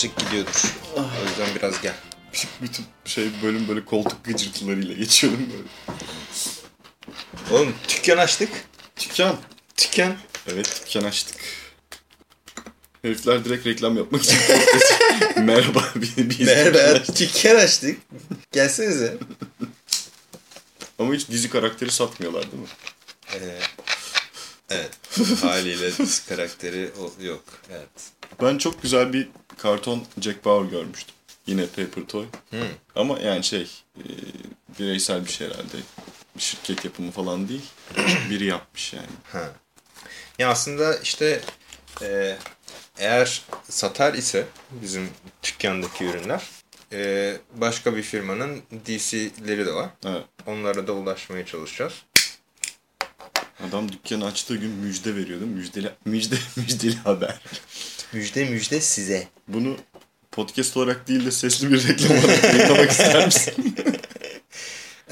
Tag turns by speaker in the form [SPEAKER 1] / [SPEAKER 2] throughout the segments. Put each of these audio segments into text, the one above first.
[SPEAKER 1] birazcık gidiyordur. O yüzden biraz gel.
[SPEAKER 2] Bütün şey bölüm böyle koltuk gıcırtılarıyla geçiyorum böyle.
[SPEAKER 1] Oğlum dükkan açtık.
[SPEAKER 2] Dükkan.
[SPEAKER 1] Dükkan.
[SPEAKER 2] Evet dükkan açtık. Herifler direkt reklam yapmak için Merhaba bir
[SPEAKER 1] Merhaba dükkan açtık. Gelsenize.
[SPEAKER 2] Ama hiç dizi karakteri satmıyorlar değil mi?
[SPEAKER 1] Ee, evet. Haliyle dizi karakteri yok. Evet.
[SPEAKER 2] Ben çok güzel bir karton Jack Bauer görmüştüm. Yine Paper Toy.
[SPEAKER 1] Hmm.
[SPEAKER 2] Ama yani şey e, bireysel bir şey herhalde. Bir şirket yapımı falan değil. Biri yapmış yani.
[SPEAKER 1] Ha. Ya aslında işte e, eğer satar ise bizim dükkandaki ürünler e, başka bir firmanın DC'leri de var.
[SPEAKER 2] Evet.
[SPEAKER 1] Onlara da ulaşmaya çalışacağız.
[SPEAKER 2] Adam dükkanı açtığı gün müjde veriyordu. Müjdeli, müjde, müjdeli haber.
[SPEAKER 1] Müjde müjde size.
[SPEAKER 2] Bunu podcast olarak değil de sesli bir reklam olarak yayınlamak ister misin?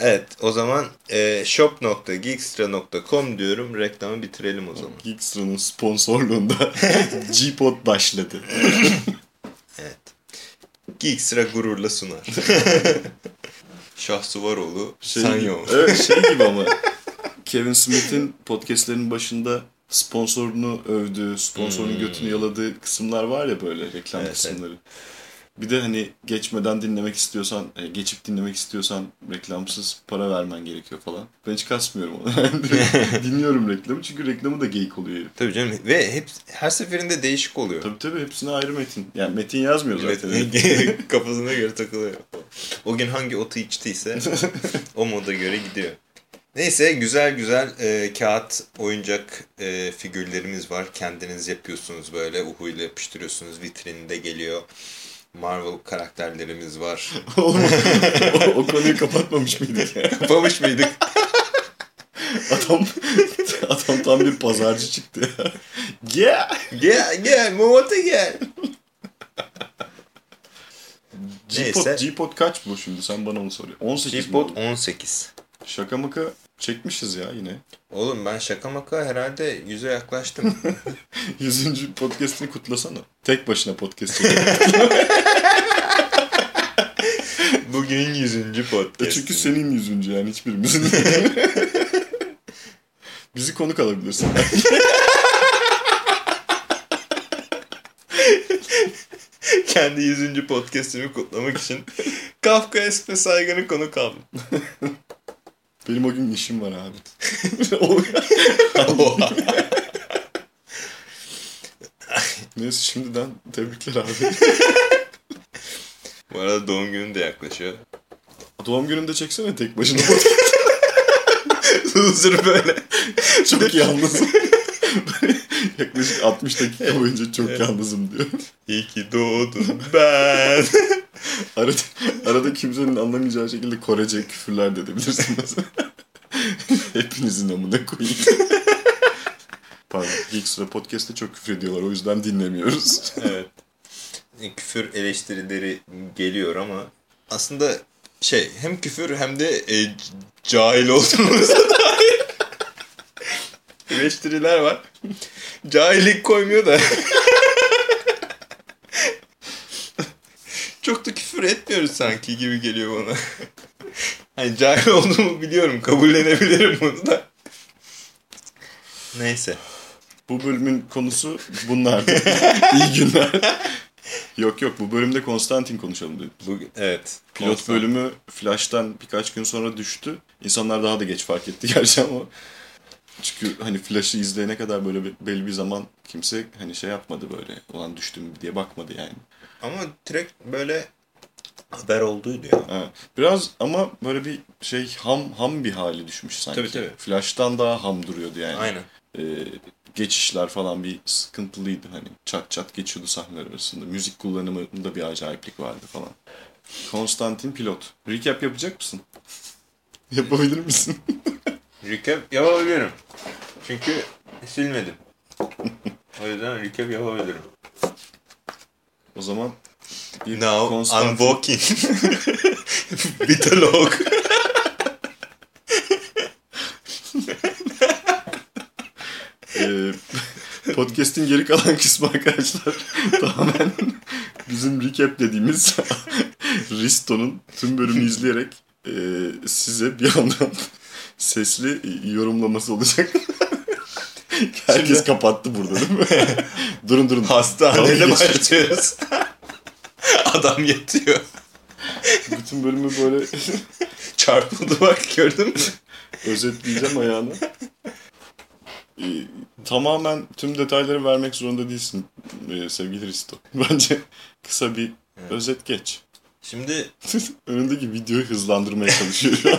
[SPEAKER 1] Evet o zaman e, shop.geekstra.com diyorum. Reklamı bitirelim o zaman.
[SPEAKER 2] Geekstra'nın sponsorluğunda G-Pod başladı.
[SPEAKER 1] Evet. Geekstra gururla sunar. Şahsuvaroğlu
[SPEAKER 2] Şey,
[SPEAKER 1] Sanyo.
[SPEAKER 2] evet, şey gibi ama Kevin Smith'in podcastlerinin başında sponsorunu övdüğü, sponsorun
[SPEAKER 1] Hmm.
[SPEAKER 2] götünü yaladığı kısımlar var ya böyle reklam
[SPEAKER 1] Evet,
[SPEAKER 2] kısımları. Bir de hani geçmeden dinlemek istiyorsan, e, geçip dinlemek istiyorsan reklamsız para vermen gerekiyor falan. Ben hiç kasmıyorum onu. Dinliyorum reklamı çünkü reklamı da geyik oluyor herif.
[SPEAKER 1] Tabii canım ve hep her seferinde değişik oluyor.
[SPEAKER 2] Tabii tabii hepsine ayrı metin. Yani metin yazmıyor zaten.
[SPEAKER 1] Evet, Kafasına göre takılıyor. O gün hangi otu içtiyse o moda göre gidiyor. Neyse güzel güzel e, kağıt oyuncak e, figürlerimiz var. Kendiniz yapıyorsunuz böyle uhuyla yapıştırıyorsunuz. Vitrinde geliyor. Marvel karakterlerimiz var.
[SPEAKER 2] Oğlum, o, o konuyu kapatmamış mıydık ya?
[SPEAKER 1] Kapamış mıydık?
[SPEAKER 2] Adam, adam tam bir pazarcı çıktı ya. Yeah!
[SPEAKER 1] gel gel Momota gel.
[SPEAKER 2] G-Pod,
[SPEAKER 1] Neyse.
[SPEAKER 2] G-Pod kaç bu şimdi? Sen bana onu soruyorsun. 18 mi
[SPEAKER 1] G-Pod
[SPEAKER 2] oldu?
[SPEAKER 1] 18.
[SPEAKER 2] Şaka maka çekmişiz ya yine.
[SPEAKER 1] Oğlum ben şaka maka herhalde yüze yaklaştım.
[SPEAKER 2] 100. podcast'ini kutlasana. Tek başına podcast.
[SPEAKER 1] Bugün 100. podcast.
[SPEAKER 2] E Çünkü senin 100. yani hiçbirimizin. Bizi konuk alabilirsin.
[SPEAKER 1] Kendi 100. podcast'imi kutlamak için Kafka Espe Saygın'ı konuk aldım.
[SPEAKER 2] Benim o gün işim var abi. Neyse şimdiden tebrikler abi.
[SPEAKER 1] Bu arada doğum günüm de yaklaşıyor.
[SPEAKER 2] Doğum gününde çeksene tek başına.
[SPEAKER 1] Huzur böyle.
[SPEAKER 2] Çok yalnızım. Yaklaşık 60 dakika boyunca çok yalnızım diyor.
[SPEAKER 1] İyi ki doğdun ben.
[SPEAKER 2] Arada, arada kimsenin anlamayacağı şekilde Korece küfürler de edebilirsin mesela. Hepinizin amına koyayım. Pardon. Geekstra Podcast'te çok küfür ediyorlar. O yüzden dinlemiyoruz.
[SPEAKER 1] evet. Küfür eleştirileri geliyor ama aslında şey hem küfür hem de e, cahil olduğumuza dair eleştiriler var. Cahillik koymuyor da. Çok da küfür etmiyoruz sanki gibi geliyor bana. Hani cahil olduğumu biliyorum. Kabullenebilirim bunu da. Neyse.
[SPEAKER 2] Bu bölümün konusu bunlardı. İyi günler. yok yok bu bölümde Konstantin konuşalım dedik.
[SPEAKER 1] Bugün, evet.
[SPEAKER 2] Pilot
[SPEAKER 1] Konstant.
[SPEAKER 2] bölümü Flash'tan birkaç gün sonra düştü. İnsanlar daha da geç fark etti gerçi ama. Çünkü hani Flash'ı izleyene kadar böyle bir- belli bir zaman kimse hani şey yapmadı böyle. Ulan düştüm diye bakmadı yani.
[SPEAKER 1] Ama direkt böyle haber olduydu ya.
[SPEAKER 2] Ha, Biraz ama böyle bir şey ham ham bir hali düşmüş sanki.
[SPEAKER 1] Tabii, tabii.
[SPEAKER 2] Flash'tan daha ham duruyordu yani.
[SPEAKER 1] Aynen.
[SPEAKER 2] Ee, geçişler falan bir sıkıntılıydı hani. Çat çat geçiyordu sahneler arasında. Müzik kullanımında bir acayiplik vardı falan. Konstantin Pilot. Recap yapacak mısın? Yapabilir misin?
[SPEAKER 1] Recap yapabilirim. Çünkü silmedim. o yüzden recap yapabilirim.
[SPEAKER 2] o zaman bir
[SPEAKER 1] Now
[SPEAKER 2] Konstantin-
[SPEAKER 1] I'm walking. With a log.
[SPEAKER 2] Ee, podcast'in geri kalan kısmı arkadaşlar tamamen Bizim recap dediğimiz Risto'nun tüm bölümü izleyerek e, size bir yandan sesli yorumlaması olacak. Herkes
[SPEAKER 1] Şimdi-
[SPEAKER 2] kapattı burada değil mi? durun durun.
[SPEAKER 1] Hastaneyle başlıyoruz. Adam yatıyor.
[SPEAKER 2] Bütün bölümü böyle
[SPEAKER 1] Çarpıldı bak gördün mü?
[SPEAKER 2] özetleyeceğim ayağını. Ee, tamamen tüm detayları vermek zorunda değilsin e, sevgili Risto. Bence kısa bir özet geç.
[SPEAKER 1] Şimdi
[SPEAKER 2] Önündeki videoyu hızlandırmaya çalışıyor şu an.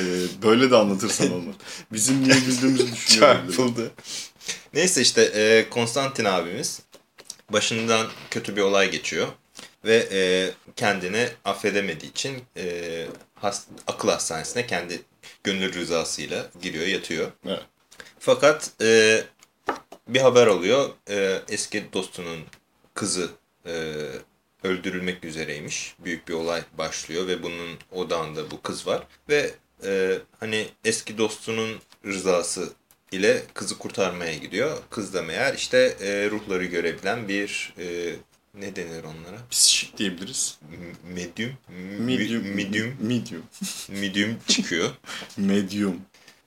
[SPEAKER 2] Ee, böyle de anlatırsan olmaz. Bizim niye güldüğümüzü düşünüyor. olabilirim.
[SPEAKER 1] çarpıldı. Neyse işte e, Konstantin abimiz başından kötü bir olay geçiyor. Ve e, kendini affedemediği için e, hast- akıl hastanesine kendi gönül rızasıyla giriyor, yatıyor.
[SPEAKER 2] Evet.
[SPEAKER 1] Fakat e, bir haber alıyor. E, eski dostunun kızı e, öldürülmek üzereymiş. Büyük bir olay başlıyor ve bunun odağında bu kız var. Ve e, hani eski dostunun rızası ile kızı kurtarmaya gidiyor. Kız da meğer işte e, ruhları görebilen bir e, ne denir onlara?
[SPEAKER 2] Psişik diyebiliriz.
[SPEAKER 1] M- Medium?
[SPEAKER 2] Medium.
[SPEAKER 1] Medium.
[SPEAKER 2] Medium.
[SPEAKER 1] Medium çıkıyor.
[SPEAKER 2] Medium.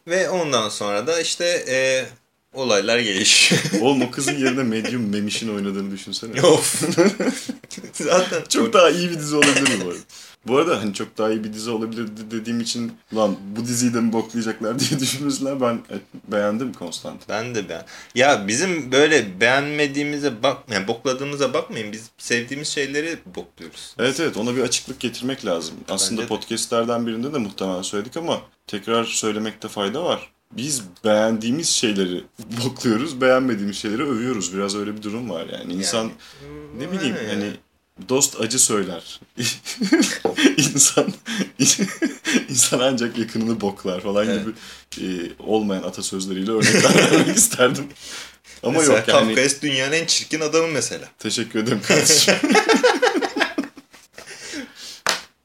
[SPEAKER 1] Ve ondan sonra da işte e, olaylar gelişiyor.
[SPEAKER 2] Oğlum o kızın yerine Medium Memiş'in oynadığını düşünsene.
[SPEAKER 1] of. Zaten
[SPEAKER 2] Çok daha iyi bir dizi olabilir mi bu arada? Bu arada hani çok daha iyi bir dizi olabilir dediğim için lan bu diziyi de mi boklayacaklar diye düşünmüşler. Ben e, beğendim Konstant.
[SPEAKER 1] Ben de ben. Ya bizim böyle beğenmediğimize bak, yani bokladığımıza bakmayın. Biz sevdiğimiz şeyleri bokluyoruz.
[SPEAKER 2] Evet evet ona bir açıklık getirmek lazım. Aslında
[SPEAKER 1] de.
[SPEAKER 2] podcastlerden birinde de muhtemelen söyledik ama tekrar söylemekte fayda var. Biz beğendiğimiz şeyleri bokluyoruz, beğenmediğimiz şeyleri övüyoruz. Biraz öyle bir durum var yani. İnsan ne bileyim
[SPEAKER 1] Yani.
[SPEAKER 2] hani dost acı söyler. insan insan ancak yakınını boklar falan
[SPEAKER 1] Evet.
[SPEAKER 2] gibi e, olmayan atasözleriyle örnekler vermek isterdim. Ama
[SPEAKER 1] Mesela
[SPEAKER 2] yok yani.
[SPEAKER 1] Kafkaes dünyanın en çirkin adamı mesela.
[SPEAKER 2] Teşekkür ederim kardeşim.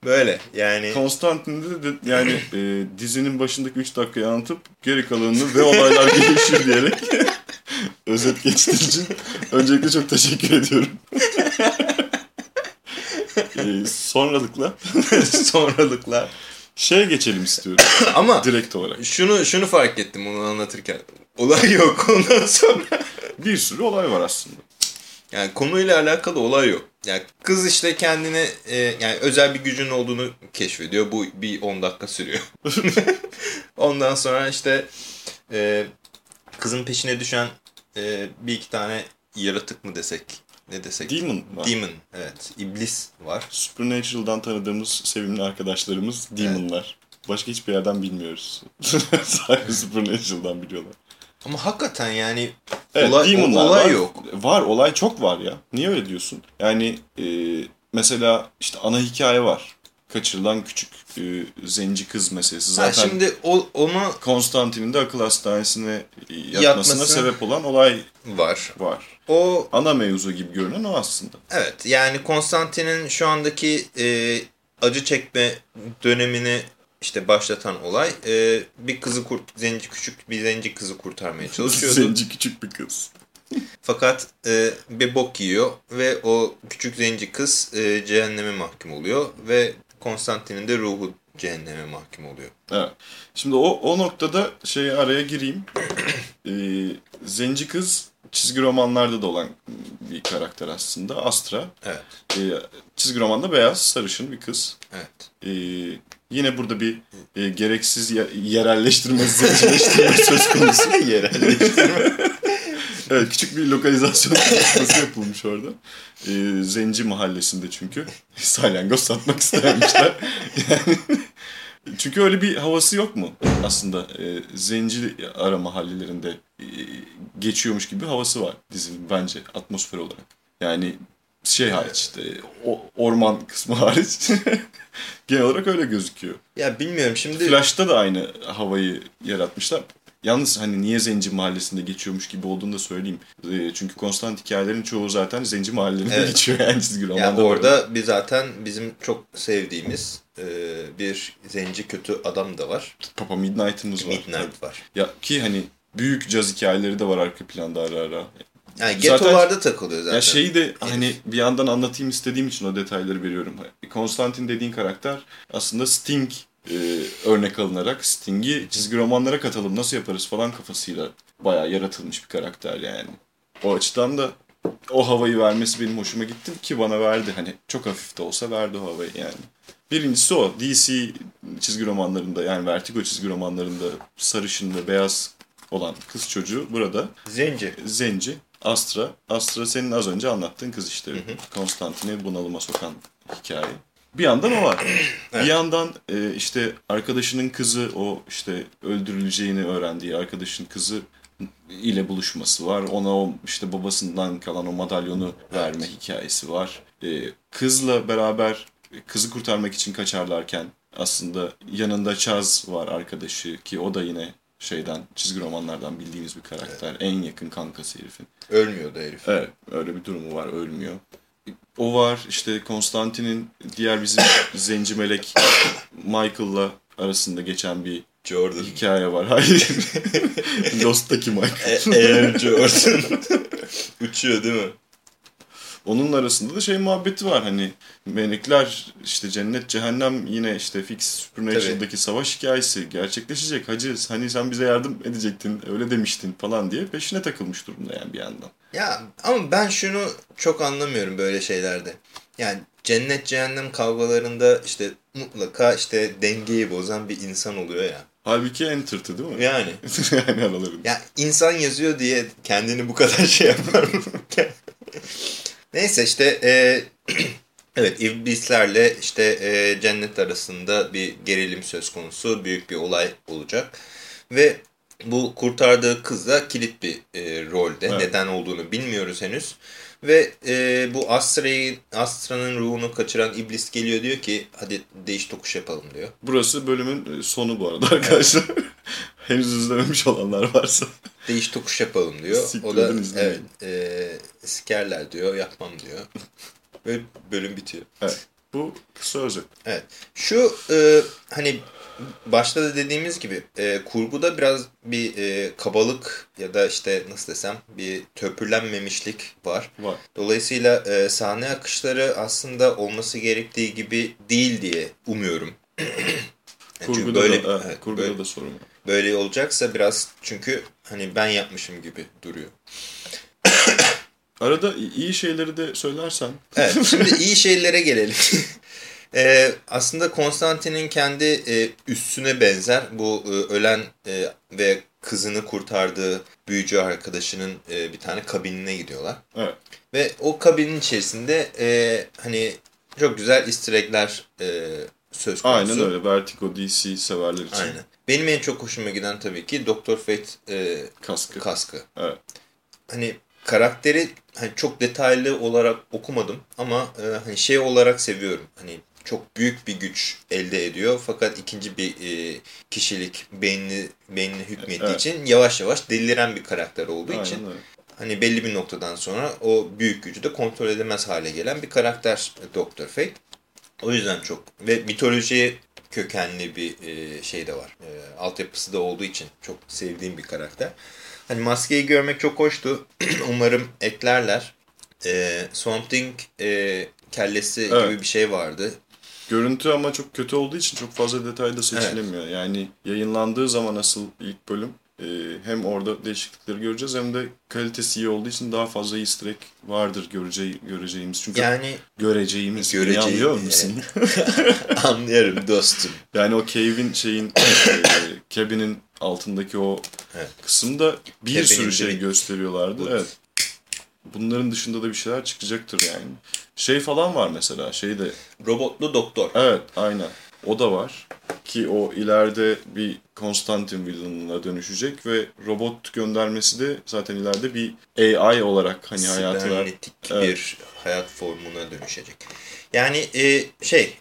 [SPEAKER 1] Böyle yani.
[SPEAKER 2] Konstantin'de de yani e, dizinin başındaki 3 dakikayı anlatıp geri kalanını ve olaylar gelişir diyerek özet geçtiğin için öncelikle çok teşekkür ediyorum. E, sonralıkla
[SPEAKER 1] sonralıklar.
[SPEAKER 2] şeye geçelim istiyorum
[SPEAKER 1] Ama
[SPEAKER 2] direkt olarak.
[SPEAKER 1] şunu şunu fark ettim onu anlatırken. Olay yok ondan sonra.
[SPEAKER 2] Bir sürü olay var aslında.
[SPEAKER 1] Yani konuyla alakalı olay yok. Yani kız işte kendine e, yani özel bir gücün olduğunu keşfediyor. Bu bir 10 dakika sürüyor. Ondan sonra işte e, kızın peşine düşen e, bir iki tane yaratık mı desek ne desek?
[SPEAKER 2] Demon var.
[SPEAKER 1] Demon evet iblis var.
[SPEAKER 2] Supernatural'dan tanıdığımız sevimli arkadaşlarımız Demon'lar. Başka hiçbir yerden bilmiyoruz. Sadece Supernatural'dan biliyorlar.
[SPEAKER 1] Ama hakikaten yani
[SPEAKER 2] Evet,
[SPEAKER 1] olay,
[SPEAKER 2] Demon'lar
[SPEAKER 1] olay
[SPEAKER 2] var.
[SPEAKER 1] yok.
[SPEAKER 2] Var, olay çok var ya. Niye öyle diyorsun? Yani e, mesela işte ana hikaye var. Kaçırılan küçük e, zenci kız meselesi.
[SPEAKER 1] Ha,
[SPEAKER 2] Zaten
[SPEAKER 1] şimdi o, onu
[SPEAKER 2] Konstantin'in de akıl hastanesine yatmasına
[SPEAKER 1] Yatması.
[SPEAKER 2] sebep olan olay
[SPEAKER 1] var.
[SPEAKER 2] var.
[SPEAKER 1] O
[SPEAKER 2] Ana mevzu gibi görünen o aslında.
[SPEAKER 1] Evet yani Konstantin'in şu andaki e, acı çekme dönemini işte başlatan olay e, bir kızı kurt zenci küçük bir zenci kızı kurtarmaya çalışıyordu.
[SPEAKER 2] Zenci küçük bir kız.
[SPEAKER 1] Fakat e, bir bok yiyor ve o küçük zenci kız e, cehenneme mahkum oluyor ve Konstantin'in de ruhu cehenneme mahkum oluyor.
[SPEAKER 2] Evet. Şimdi o, o noktada şey araya gireyim. Ee, zenci kız çizgi romanlarda da olan bir karakter aslında. Astra.
[SPEAKER 1] Evet.
[SPEAKER 2] Ee, çizgi romanda beyaz, sarışın bir kız.
[SPEAKER 1] Evet.
[SPEAKER 2] Ee, yine burada bir e, gereksiz ye- yerelleştirme, zencileştirme söz konusu. evet, küçük bir lokalizasyon çalışması yapılmış orada. Ee, Zenci mahallesinde çünkü. Salyangoz satmak istemişler. Yani, çünkü öyle bir havası yok mu aslında? Ee, zenci ara mahallelerinde e, geçiyormuş gibi havası var dizinin bence atmosfer olarak. Yani şey hariç işte o, orman kısmı hariç genel olarak öyle gözüküyor.
[SPEAKER 1] Ya bilmiyorum şimdi
[SPEAKER 2] Flash'ta da aynı havayı yaratmışlar. Yalnız hani niye Zenci Mahallesi'nde geçiyormuş gibi olduğunu da söyleyeyim. Ee, çünkü konstant hikayelerin çoğu zaten Zenci Mahallelerinde
[SPEAKER 1] Evet.
[SPEAKER 2] geçiyor yani çizgi romanda.
[SPEAKER 1] orada bir zaten bizim çok sevdiğimiz e, bir zenci kötü adam da var.
[SPEAKER 2] Papa Midnight'ımız var.
[SPEAKER 1] Midnight var.
[SPEAKER 2] Ya ki hani büyük caz hikayeleri de var arka planda ara ara.
[SPEAKER 1] Yani getolarda takılıyor zaten.
[SPEAKER 2] Ya şeyi de hani bir yandan anlatayım istediğim için o detayları veriyorum. Konstantin dediğin karakter aslında Sting e, örnek alınarak Sting'i çizgi romanlara katalım nasıl yaparız falan kafasıyla bayağı yaratılmış bir karakter yani. O açıdan da o havayı vermesi benim hoşuma gitti ki bana verdi. Hani çok hafif de olsa verdi o havayı yani. Birincisi o. DC çizgi romanlarında yani Vertigo çizgi romanlarında sarışın ve beyaz olan kız çocuğu burada.
[SPEAKER 1] Zenci.
[SPEAKER 2] Zenci. Astra. Astra senin az önce anlattığın kız işte. Konstantin'i bunalıma sokan hikaye. Bir yandan o var. evet. Bir yandan e, işte arkadaşının kızı o işte öldürüleceğini öğrendiği arkadaşın kızı ile buluşması var. Ona o işte babasından kalan o madalyonu verme hikayesi var. E, kızla beraber kızı kurtarmak için kaçarlarken aslında yanında Chaz var arkadaşı ki o da yine şeyden çizgi romanlardan bildiğimiz bir karakter. Evet. En yakın kankası herifin.
[SPEAKER 1] Ölmüyor da herif.
[SPEAKER 2] Evet öyle bir durumu var ölmüyor. O var işte Konstantin'in diğer bizim zenci melek Michael'la arasında geçen bir
[SPEAKER 1] Jordan.
[SPEAKER 2] hikaye var. Hayır. Lost'taki Michael.
[SPEAKER 1] E Jordan. Uçuyor değil mi?
[SPEAKER 2] Onun arasında da şey muhabbeti var hani melekler işte cennet cehennem yine işte fix Supernatural'daki savaş hikayesi gerçekleşecek. Hacı hani sen bize yardım edecektin öyle demiştin falan diye peşine takılmış durumda yani bir yandan.
[SPEAKER 1] Ya ama ben şunu çok anlamıyorum böyle şeylerde. Yani cennet cehennem kavgalarında işte mutlaka işte dengeyi bozan bir insan oluyor ya.
[SPEAKER 2] Halbuki en tırtı değil mi?
[SPEAKER 1] Yani.
[SPEAKER 2] yani aralarında.
[SPEAKER 1] Ya insan yazıyor diye kendini bu kadar şey yapar mı? Neyse işte e, evet iblislerle işte e, cennet arasında bir gerilim söz konusu. Büyük bir olay olacak. Ve bu kurtardığı kız da kilit bir e, rolde. Evet. Neden olduğunu bilmiyoruz henüz. Ve e, bu Astra'nın ruhunu kaçıran iblis geliyor diyor ki hadi değiş tokuş yapalım diyor.
[SPEAKER 2] Burası bölümün sonu bu arada arkadaşlar. Evet. Henüz izlememiş olanlar varsa.
[SPEAKER 1] Değiş tokuş yapalım diyor. O da evet e, sikerler diyor yapmam diyor. Ve bölüm bitiyor.
[SPEAKER 2] Evet. Bu kısa özet.
[SPEAKER 1] Evet. Şu e, hani başta da dediğimiz gibi e, kurguda biraz bir e, kabalık ya da işte nasıl desem bir töpürlenmemişlik var.
[SPEAKER 2] Var.
[SPEAKER 1] Dolayısıyla e, sahne akışları aslında olması gerektiği gibi değil diye umuyorum.
[SPEAKER 2] yani kurguda böyle, da, evet, kurguda böyle, da sorun var.
[SPEAKER 1] Böyle olacaksa biraz çünkü hani ben yapmışım gibi duruyor.
[SPEAKER 2] Arada iyi şeyleri de söylersen.
[SPEAKER 1] Evet şimdi iyi şeylere gelelim. Ee, aslında Konstantin'in kendi e, üstüne benzer bu e, ölen e, ve kızını kurtardığı büyücü arkadaşının e, bir tane kabinine gidiyorlar.
[SPEAKER 2] Evet.
[SPEAKER 1] Ve o kabinin içerisinde e, hani çok güzel istirekler e, söz konusu.
[SPEAKER 2] Aynen öyle. Vertigo DC severler için.
[SPEAKER 1] Aynen. Benim en çok hoşuma giden tabii ki Doktor Fate e,
[SPEAKER 2] kaskı.
[SPEAKER 1] kaskı.
[SPEAKER 2] Evet.
[SPEAKER 1] Hani karakteri hani çok detaylı olarak okumadım ama e, hani şey olarak seviyorum. Hani çok büyük bir güç elde ediyor. Fakat ikinci bir e, kişilik beynini, beynini hükmettiği evet. için yavaş yavaş deliren bir karakter olduğu Aynen için öyle. hani belli bir noktadan sonra o büyük gücü de kontrol edemez hale gelen bir karakter Doktor Fate. O yüzden çok ve mitolojiye kökenli bir e, şey de var. E, altyapısı da olduğu için çok sevdiğim bir karakter. Hani maskeyi görmek çok hoştu. Umarım eklerler. E, Swamp Thing e, kellesi evet. gibi bir şey vardı.
[SPEAKER 2] Görüntü ama çok kötü olduğu için çok fazla detayda seçilemiyor. Evet. Yani yayınlandığı zaman asıl ilk bölüm e, hem orada değişiklikleri göreceğiz hem de kalitesi iyi olduğu için daha fazla easter egg vardır göreceği, göreceğimiz. Çünkü
[SPEAKER 1] yani
[SPEAKER 2] göreceğimiz.
[SPEAKER 1] Göreceği, anlıyor musun? Anlıyorum dostum.
[SPEAKER 2] Yani o cave'in şeyin e, cabin'in altındaki o evet. kısımda bir Cabin'in sürü şey gösteriyorlardı. Bu. Evet. Bunların dışında da bir şeyler çıkacaktır yani. Şey falan var mesela şey de.
[SPEAKER 1] Robotlu doktor.
[SPEAKER 2] Evet aynen. O da var. Ki o ileride bir Konstantin villainına dönüşecek ve robot göndermesi de zaten ileride bir AI olarak hani hayatına...
[SPEAKER 1] Sibernetik evet. bir hayat formuna dönüşecek. Yani e, şey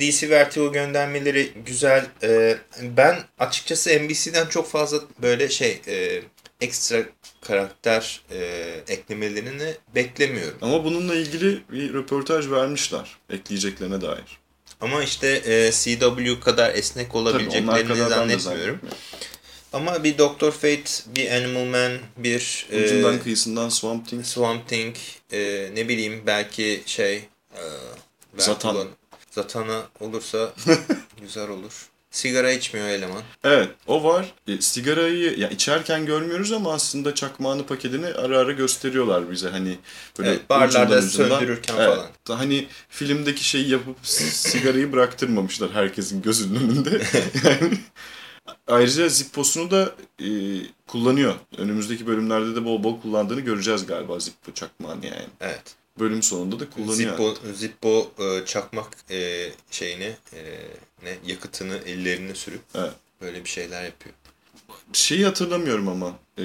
[SPEAKER 1] DC Vertigo göndermeleri güzel. E, ben açıkçası NBC'den çok fazla böyle şey e, ekstra karakter e, eklemelerini beklemiyorum.
[SPEAKER 2] Ama bununla ilgili bir röportaj vermişler ekleyeceklerine dair.
[SPEAKER 1] Ama işte e, CW kadar esnek olabileceklerini Tabii, kadar zannetmiyorum. Ama bir Doctor Fate, bir Animal Man, bir e,
[SPEAKER 2] Ucundan kıyısından Swamp Thing.
[SPEAKER 1] Swamp Thing, e, ne bileyim belki şey e,
[SPEAKER 2] Zatan.
[SPEAKER 1] Zatan'a olursa güzel olur. Sigara içmiyor eleman.
[SPEAKER 2] Evet o var. E, sigarayı ya içerken görmüyoruz ama aslında çakmağını paketini ara ara gösteriyorlar bize. Hani böyle
[SPEAKER 1] Evet, barlarda
[SPEAKER 2] ucundan
[SPEAKER 1] söndürürken
[SPEAKER 2] Evet.
[SPEAKER 1] falan.
[SPEAKER 2] Hani filmdeki şeyi yapıp sigarayı bıraktırmamışlar herkesin gözünün önünde. yani Ayrıca Zippo'sunu da e, kullanıyor. Önümüzdeki bölümlerde de bol bol kullandığını göreceğiz galiba Zippo çakmağını yani.
[SPEAKER 1] Evet.
[SPEAKER 2] Bölüm sonunda da kullanıyor.
[SPEAKER 1] Zippo, Zippo e, çakmak e, şeyini e, ne yakıtını ellerine sürüp
[SPEAKER 2] Evet.
[SPEAKER 1] böyle bir şeyler yapıyor.
[SPEAKER 2] Şeyi hatırlamıyorum ama. E,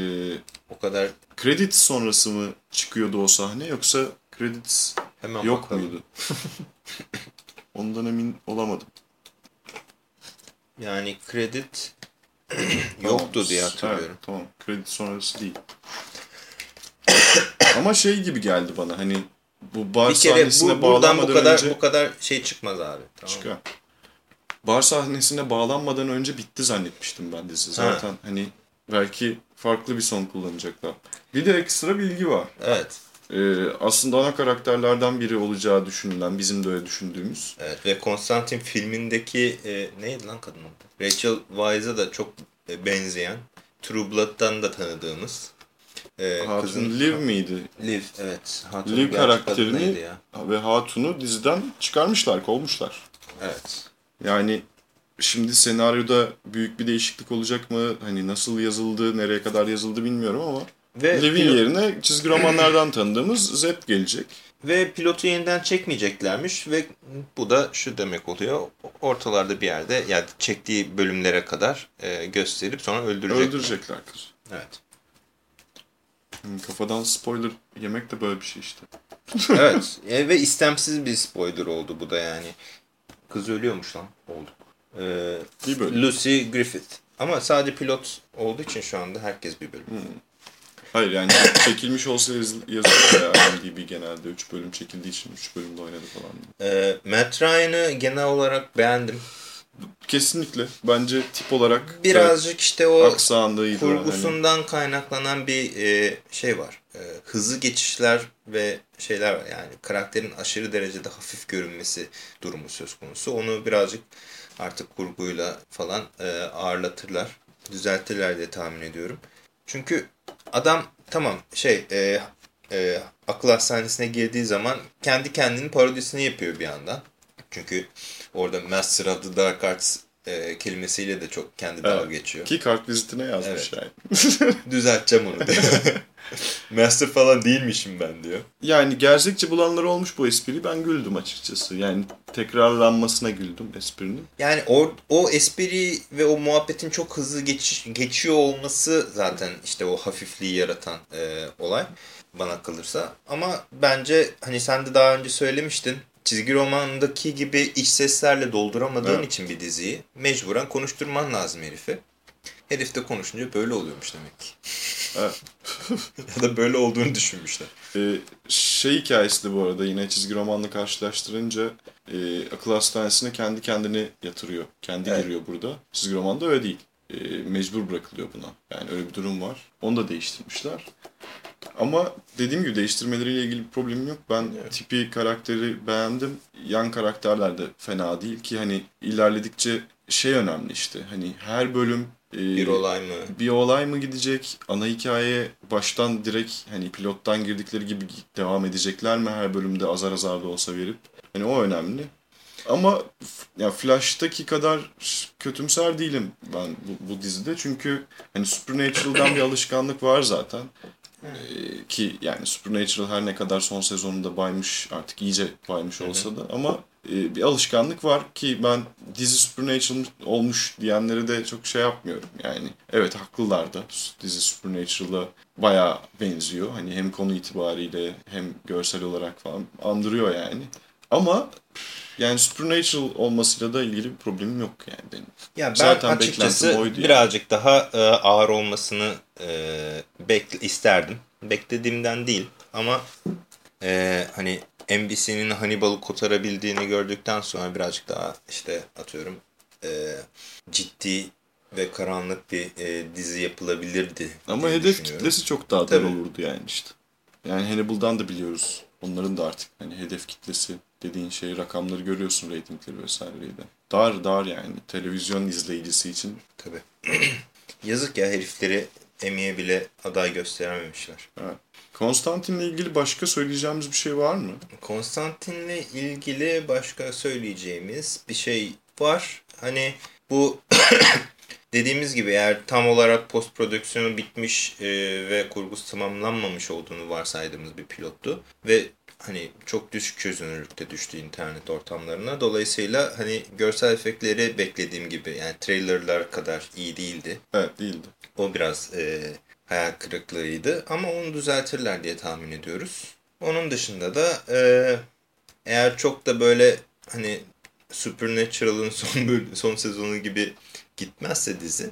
[SPEAKER 1] O kadar
[SPEAKER 2] Credits sonrası mı çıkıyordu o sahne yoksa Credits
[SPEAKER 1] hemen
[SPEAKER 2] yok
[SPEAKER 1] bakalım.
[SPEAKER 2] muydu? Ondan emin olamadım.
[SPEAKER 1] Yani kredit yoktu
[SPEAKER 2] Tamam.
[SPEAKER 1] diye hatırlıyorum.
[SPEAKER 2] Evet, tamam. Credits sonrası değil. ama şey gibi geldi bana hani bu bar
[SPEAKER 1] bir kere
[SPEAKER 2] sahnesine
[SPEAKER 1] bu, buradan bu kadar
[SPEAKER 2] önce
[SPEAKER 1] bu kadar şey çıkmaz abi. Tamam.
[SPEAKER 2] çıkar. Bar sahnesine bağlanmadan önce bitti zannetmiştim ben dizi. Zaten hani belki farklı bir son kullanacaklar. Bir de ekstra bilgi var.
[SPEAKER 1] Evet.
[SPEAKER 2] Ee, aslında ana karakterlerden biri olacağı düşünülen, bizim de öyle düşündüğümüz.
[SPEAKER 1] Evet ve Konstantin filmindeki e, neydi lan kadın adı? Rachel Weisz'a da çok e, benzeyen True Blood'dan da tanıdığımız e,
[SPEAKER 2] Hatun
[SPEAKER 1] kızın
[SPEAKER 2] Liv miydi?
[SPEAKER 1] Liv evet. Hatun'un
[SPEAKER 2] Liv karakterini ve Hatun'u diziden çıkarmışlar, kovmuşlar.
[SPEAKER 1] Evet.
[SPEAKER 2] Yani şimdi senaryoda büyük bir değişiklik olacak mı? Hani nasıl yazıldı, nereye kadar yazıldı bilmiyorum ama
[SPEAKER 1] Ve,
[SPEAKER 2] Liv'in
[SPEAKER 1] pilot-
[SPEAKER 2] yerine çizgi romanlardan tanıdığımız Zed gelecek.
[SPEAKER 1] ve pilotu yeniden çekmeyeceklermiş ve bu da şu demek oluyor. Ortalarda bir yerde yani çektiği bölümlere kadar e, gösterip sonra öldürecek.
[SPEAKER 2] Öldürecekler kızı.
[SPEAKER 1] Evet.
[SPEAKER 2] Hmm, Kafadan spoiler yemek de böyle bir şey işte.
[SPEAKER 1] evet. E, ve istemsiz bir spoiler oldu bu da yani. Kız ölüyormuş lan. Olduk. Ee,
[SPEAKER 2] Bir bölüm.
[SPEAKER 1] Lucy Griffith. Ama sadece pilot olduğu için şu anda herkes bir bölüm.
[SPEAKER 2] Hayır yani çekilmiş olsa yazı- yazılır ya IMDb genelde 3 bölüm çekildiği için 3 bölümde oynadı falan.
[SPEAKER 1] Ee, Matt Ryan'ı genel olarak beğendim.
[SPEAKER 2] Kesinlikle. Bence tip olarak
[SPEAKER 1] Birazcık işte o
[SPEAKER 2] aksanlığıydı. Hani.
[SPEAKER 1] kurgusundan kaynaklanan bir e, şey var. E, hızlı geçişler ve şeyler var. Yani karakterin aşırı derecede hafif görünmesi durumu söz konusu. Onu birazcık artık kurguyla falan e, ağırlatırlar. Düzeltirler diye tahmin ediyorum. Çünkü adam tamam şey e, e, akıl hastanesine girdiği zaman kendi kendinin parodisini yapıyor bir yandan. Çünkü orada Master of the Dark Arts e, kelimesiyle de çok kendi dalga
[SPEAKER 2] Evet.
[SPEAKER 1] geçiyor.
[SPEAKER 2] Ki kart vizitine yazmış
[SPEAKER 1] Evet.
[SPEAKER 2] yani.
[SPEAKER 1] Düzelteceğim onu diyor. Master falan değilmişim ben diyor.
[SPEAKER 2] Yani gerçekçi bulanlar olmuş bu espriyi. Ben güldüm açıkçası. Yani tekrarlanmasına güldüm esprinin.
[SPEAKER 1] Yani o, o espri ve o muhabbetin çok hızlı geç, geçiyor olması zaten işte o hafifliği yaratan e, olay bana kalırsa. Ama bence hani sen de daha önce söylemiştin çizgi romandaki gibi iç seslerle dolduramadığın
[SPEAKER 2] Evet.
[SPEAKER 1] için bir diziyi mecburen konuşturman lazım herifi. Herif de konuşunca böyle oluyormuş demek ki.
[SPEAKER 2] Evet.
[SPEAKER 1] ya da böyle olduğunu düşünmüşler.
[SPEAKER 2] Ee, şey hikayesi de bu arada yine çizgi romanla karşılaştırınca e, akıl hastanesine kendi kendini yatırıyor. Kendi
[SPEAKER 1] Evet.
[SPEAKER 2] giriyor burada. Çizgi romanda öyle değil. E, mecbur bırakılıyor buna. Yani öyle bir durum var. Onu da değiştirmişler. Ama dediğim gibi değiştirmeleriyle ilgili bir problemim yok. Ben
[SPEAKER 1] Evet.
[SPEAKER 2] tipi karakteri beğendim. Yan karakterler de fena değil ki hani ilerledikçe şey önemli işte. Hani her bölüm e,
[SPEAKER 1] Bir olay mı?
[SPEAKER 2] bir olay mı gidecek? Ana hikaye baştan direkt hani pilottan girdikleri gibi devam edecekler mi her bölümde azar azar da olsa verip? Hani o önemli. Ama ya Flash'taki kadar kötümser değilim ben bu, bu dizide. Çünkü hani Supernatural'dan bir alışkanlık var zaten. Ee, ki yani Supernatural her ne kadar son sezonunda baymış artık iyice baymış olsa da ama e, bir alışkanlık var ki ben dizi Supernatural olmuş diyenlere de çok şey yapmıyorum yani. Evet haklılar da dizi Supernatural'a bayağı benziyor. Hani hem konu itibariyle hem görsel olarak falan andırıyor yani. Ama yani Supernatural olmasıyla da ilgili bir problemim yok yani benim.
[SPEAKER 1] Ya ben
[SPEAKER 2] Zaten
[SPEAKER 1] açıkçası
[SPEAKER 2] oydu yani.
[SPEAKER 1] birazcık daha e, ağır olmasını e, bekle, isterdim. Beklediğimden değil ama e, hani NBC'nin Hannibal'ı kotarabildiğini gördükten sonra birazcık daha işte atıyorum e, ciddi ve karanlık bir e, dizi yapılabilirdi.
[SPEAKER 2] Ama hedef kitlesi çok daha dar olurdu yani işte. Yani Hannibal'dan da biliyoruz. Onların da artık hani hedef kitlesi dediğin şey rakamları görüyorsun reytingleri vesaireyi de. Dar dar yani televizyon izleyicisi için.
[SPEAKER 1] Tabii. Yazık ya herifleri Emmy'ye bile aday gösterememişler.
[SPEAKER 2] Evet. Konstantin'le ilgili başka söyleyeceğimiz bir şey var mı?
[SPEAKER 1] Konstantin'le ilgili başka söyleyeceğimiz bir şey var. Hani bu dediğimiz gibi eğer tam olarak post prodüksiyonu bitmiş e, ve kurgusu tamamlanmamış olduğunu varsaydığımız bir pilottu. Ve hani çok düşük çözünürlükte düştü internet ortamlarına. Dolayısıyla hani görsel efektleri beklediğim gibi yani trailerlar kadar iyi değildi.
[SPEAKER 2] Evet değildi.
[SPEAKER 1] O biraz e, hayal kırıklığıydı ama onu düzeltirler diye tahmin ediyoruz. Onun dışında da e, eğer çok da böyle hani Supernatural'ın son son sezonu gibi gitmezse dizi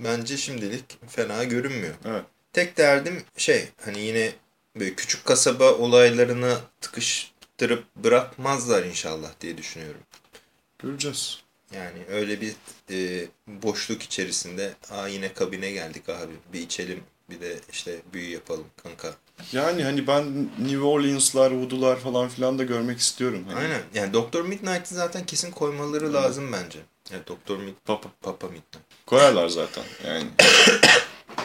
[SPEAKER 1] bence şimdilik fena görünmüyor.
[SPEAKER 2] Evet.
[SPEAKER 1] Tek derdim şey hani yine küçük kasaba olaylarına tıkıştırıp bırakmazlar inşallah diye düşünüyorum.
[SPEAKER 2] Göreceğiz.
[SPEAKER 1] Yani öyle bir e, boşluk içerisinde aa yine kabine geldik abi bir içelim bir de işte büyü yapalım kanka.
[SPEAKER 2] Yani hani ben New Orleans'lar, Voodoo'lar falan filan da görmek istiyorum. Hani
[SPEAKER 1] Aynen yani Doktor Midnight'ı zaten kesin koymaları lazım bence. Yani Doktor Mid
[SPEAKER 2] Papa.
[SPEAKER 1] Papa Midnight.
[SPEAKER 2] Koyarlar zaten yani.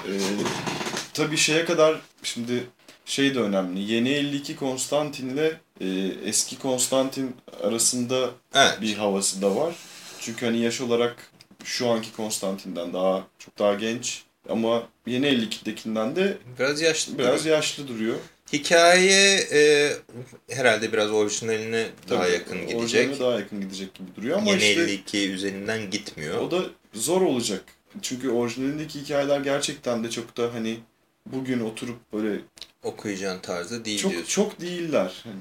[SPEAKER 2] ee, tabii şeye kadar şimdi şey de önemli. Yeni 52 Konstantin'le e, eski Konstantin arasında
[SPEAKER 1] Evet.
[SPEAKER 2] bir havası da var. Çünkü hani yaş olarak şu anki Konstantin'den daha çok daha genç ama yeni 52'dekinden de
[SPEAKER 1] Biraz yaşlı.
[SPEAKER 2] biraz yaşlı duruyor.
[SPEAKER 1] Hikaye e, herhalde biraz orijinaline daha
[SPEAKER 2] Tabii,
[SPEAKER 1] yakın gidecek.
[SPEAKER 2] orijinaline daha yakın gidecek gibi duruyor ama
[SPEAKER 1] Yeni
[SPEAKER 2] işte
[SPEAKER 1] 52 üzerinden gitmiyor.
[SPEAKER 2] O da zor olacak. Çünkü orijinalindeki hikayeler gerçekten de çok da hani bugün oturup böyle
[SPEAKER 1] Okuyacağın tarzı değil
[SPEAKER 2] çok
[SPEAKER 1] diyorsun.
[SPEAKER 2] çok değiller. Hani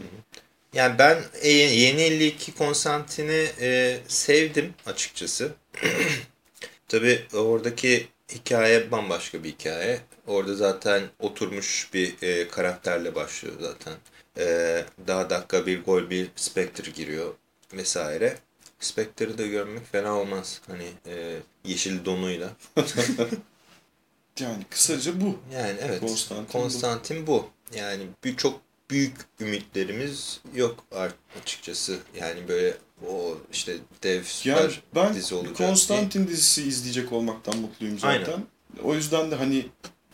[SPEAKER 1] Yani ben e, yeni 52 Konstantin'i e, sevdim açıkçası. Tabi oradaki hikaye bambaşka bir hikaye. Orada zaten oturmuş bir e, karakterle başlıyor zaten. E, daha dakika bir gol bir Spectre giriyor vesaire. Spectre'ı da görmek fena olmaz. Hani e, yeşil donuyla.
[SPEAKER 2] yani kısaca bu.
[SPEAKER 1] Yani evet.
[SPEAKER 2] Konstantin bu.
[SPEAKER 1] Konstantin bu. Yani bir çok büyük ümitlerimiz yok açıkçası. Yani böyle o işte dev süper
[SPEAKER 2] Yani ben
[SPEAKER 1] dizi olacak
[SPEAKER 2] Konstantin dizisi izleyecek olmaktan mutluyum zaten.
[SPEAKER 1] Aynen.
[SPEAKER 2] O yüzden de hani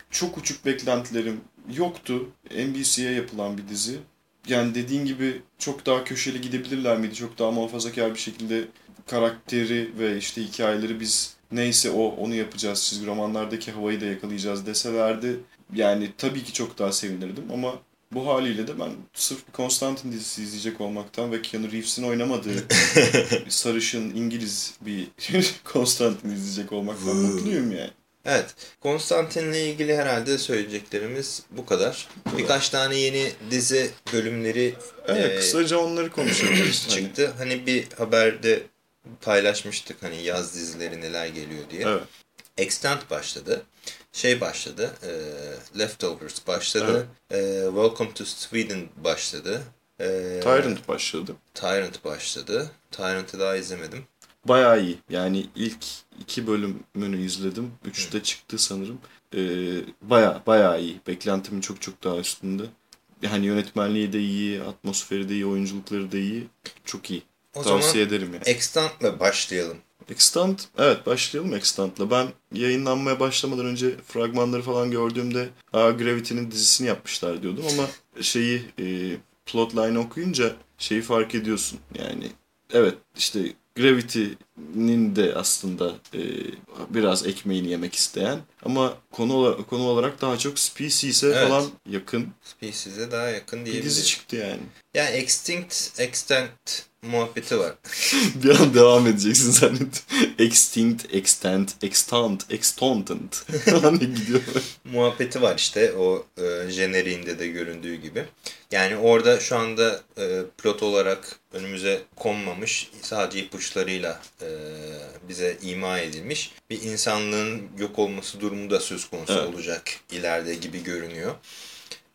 [SPEAKER 2] çok uçuk beklentilerim yoktu. NBC'ye yapılan bir dizi. Yani dediğin gibi çok daha köşeli gidebilirler miydi? Çok daha muhafazakar bir şekilde karakteri ve işte hikayeleri biz neyse o onu yapacağız. Çizgi romanlardaki havayı da yakalayacağız deselerdi. Yani tabii ki çok daha sevinirdim ama bu haliyle de ben sırf bir Konstantin dizisi izleyecek olmaktan ve Keanu Reeves'in oynamadığı sarışın İngiliz bir Konstantin izleyecek olmaktan mutluyum yani.
[SPEAKER 1] Evet. Konstantin'le ilgili herhalde söyleyeceklerimiz bu kadar. Birkaç tane yeni dizi bölümleri
[SPEAKER 2] Evet
[SPEAKER 1] e,
[SPEAKER 2] kısaca onları konuşabiliriz. Hani,
[SPEAKER 1] çıktı. Hani bir haberde paylaşmıştık hani yaz dizileri neler geliyor diye.
[SPEAKER 2] evet.
[SPEAKER 1] Extant başladı. Şey başladı. E, Leftovers başladı. E, Welcome to Sweden başladı. E,
[SPEAKER 2] Tyrant başladı.
[SPEAKER 1] Tyrant başladı. Tyrant'ı daha izlemedim.
[SPEAKER 2] Bayağı iyi. Yani ilk iki bölümünü izledim. Üçte çıktı sanırım. Ee, bayağı bayağı iyi. Beklentimin çok çok daha üstünde. Yani yönetmenliği de iyi, atmosferi de iyi, oyunculukları da iyi. Çok iyi.
[SPEAKER 1] O
[SPEAKER 2] Tavsiye
[SPEAKER 1] zaman
[SPEAKER 2] ederim yani.
[SPEAKER 1] Extant'la başlayalım.
[SPEAKER 2] Extant, evet başlayalım Extant'la. Ben yayınlanmaya başlamadan önce fragmanları falan gördüğümde Aa, Gravity'nin dizisini yapmışlar diyordum ama şeyi e, plotline okuyunca şeyi fark ediyorsun. Yani evet işte Gravity'nin de aslında e, biraz ekmeğini yemek isteyen ama konu ola- konu olarak daha çok Species'e
[SPEAKER 1] Evet.
[SPEAKER 2] falan yakın
[SPEAKER 1] Species'e daha yakın
[SPEAKER 2] bir
[SPEAKER 1] diyebiliriz.
[SPEAKER 2] dizi çıktı yani.
[SPEAKER 1] Yani Extinct, Extant muhabbeti var.
[SPEAKER 2] bir an devam edeceksin zannettim. Extinct, extant, extant, extontant falan diye gidiyor.
[SPEAKER 1] muhabbeti var işte o e, jeneriğinde de göründüğü gibi. Yani orada şu anda e, plot olarak önümüze konmamış sadece ipuçlarıyla e, bize ima edilmiş bir insanlığın yok olması durumu da söz konusu
[SPEAKER 2] Evet.
[SPEAKER 1] olacak ileride gibi görünüyor.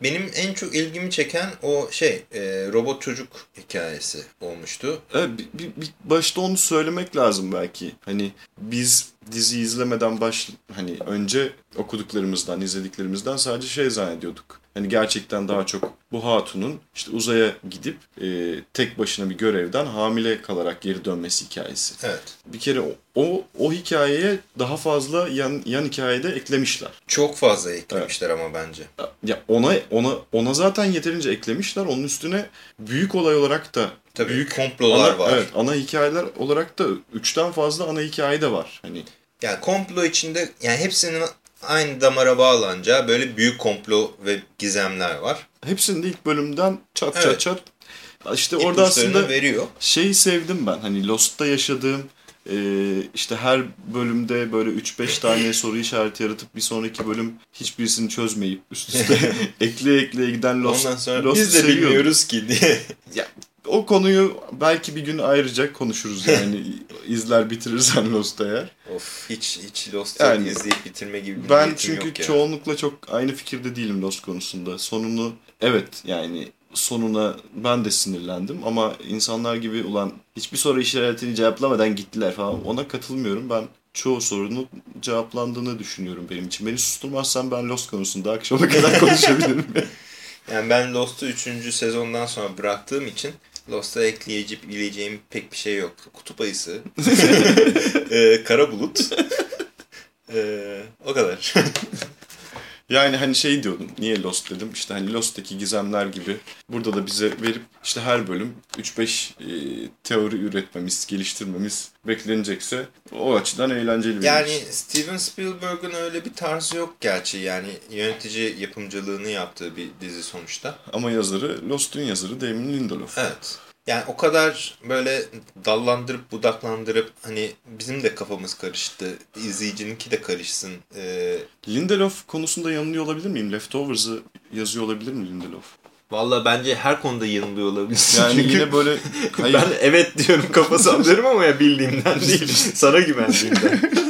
[SPEAKER 1] Benim en çok ilgimi çeken o şey e, robot çocuk hikayesi olmuştu.
[SPEAKER 2] Evet, bir, bir, bir başta onu söylemek lazım belki. Hani biz dizi izlemeden baş hani önce okuduklarımızdan, izlediklerimizden sadece şey zannediyorduk. Hani gerçekten daha çok bu hatunun işte uzaya gidip e, tek başına bir görevden hamile kalarak geri dönmesi hikayesi.
[SPEAKER 1] Evet.
[SPEAKER 2] Bir kere o o, o hikayeye daha fazla yan yan hikayede eklemişler.
[SPEAKER 1] Çok fazla eklemişler ama bence.
[SPEAKER 2] Ya ona ona ona zaten yeterince eklemişler. Onun üstüne büyük olay olarak da
[SPEAKER 1] Tabii
[SPEAKER 2] büyük
[SPEAKER 1] komplolar
[SPEAKER 2] ana,
[SPEAKER 1] var.
[SPEAKER 2] Evet, ana hikayeler olarak da üçten fazla ana hikaye de var. Hani
[SPEAKER 1] Yani komplo içinde yani hepsinin aynı damara bağlanacağı böyle büyük komplo ve gizemler var.
[SPEAKER 2] hepsinde ilk bölümden çat
[SPEAKER 1] Evet.
[SPEAKER 2] çat çat işte orada
[SPEAKER 1] İpuçlarını
[SPEAKER 2] aslında
[SPEAKER 1] veriyor.
[SPEAKER 2] şeyi sevdim ben. Hani Lost'ta yaşadığım e, işte her bölümde böyle 3-5 tane soru işareti yaratıp bir sonraki bölüm hiçbirisini çözmeyip üst üste ekleye ekleye giden Lost,
[SPEAKER 1] Ondan sonra
[SPEAKER 2] Lost'u
[SPEAKER 1] biz de
[SPEAKER 2] seviyorum.
[SPEAKER 1] bilmiyoruz ki diye.
[SPEAKER 2] O konuyu belki bir gün ayrıca konuşuruz yani izler bitirirsen Lost eğer.
[SPEAKER 1] of hiç hiç Lost'u
[SPEAKER 2] Yani,
[SPEAKER 1] izleyip bitirme gibi bir
[SPEAKER 2] Ben çünkü
[SPEAKER 1] yok ya.
[SPEAKER 2] çoğunlukla çok aynı fikirde değilim Lost konusunda. Sonunu evet yani sonuna ben de sinirlendim ama insanlar gibi ulan hiçbir soru işaretini cevaplamadan gittiler falan ona katılmıyorum. Ben çoğu sorunun cevaplandığını düşünüyorum benim için. Beni susturmazsan ben Lost konusunda akşama kadar konuşabilirim.
[SPEAKER 1] Yani ben Lost'u 3. sezondan sonra bıraktığım için Lost'a ekleyebileceğim pek bir şey yok. Kutup ayısı, e, kara bulut, e, o kadar.
[SPEAKER 2] Yani hani şey diyordum. Niye Lost dedim. İşte hani Lost'taki gizemler gibi burada da bize verip işte her bölüm 3-5 e, teori üretmemiz, geliştirmemiz beklenecekse o açıdan eğlenceli bir
[SPEAKER 1] Yani
[SPEAKER 2] iş.
[SPEAKER 1] Steven Spielberg'ın öyle bir tarzı yok gerçi. Yani yönetici yapımcılığını yaptığı bir dizi sonuçta.
[SPEAKER 2] Ama yazarı Lost'un yazarı Damon Lindelof.
[SPEAKER 1] Evet. Yani o kadar böyle dallandırıp budaklandırıp hani bizim de kafamız karıştı. izleyicininki de karışsın. Ee,
[SPEAKER 2] Lindelof konusunda yanılıyor olabilir miyim? Leftovers'ı yazıyor olabilir mi Lindelof?
[SPEAKER 1] Valla bence her konuda yanılıyor olabilirsin.
[SPEAKER 2] Yani
[SPEAKER 1] Çünkü
[SPEAKER 2] yine böyle hayır,
[SPEAKER 1] ben evet diyorum kafa sallıyorum ama ya bildiğimden değil. Sana güvendiğimden.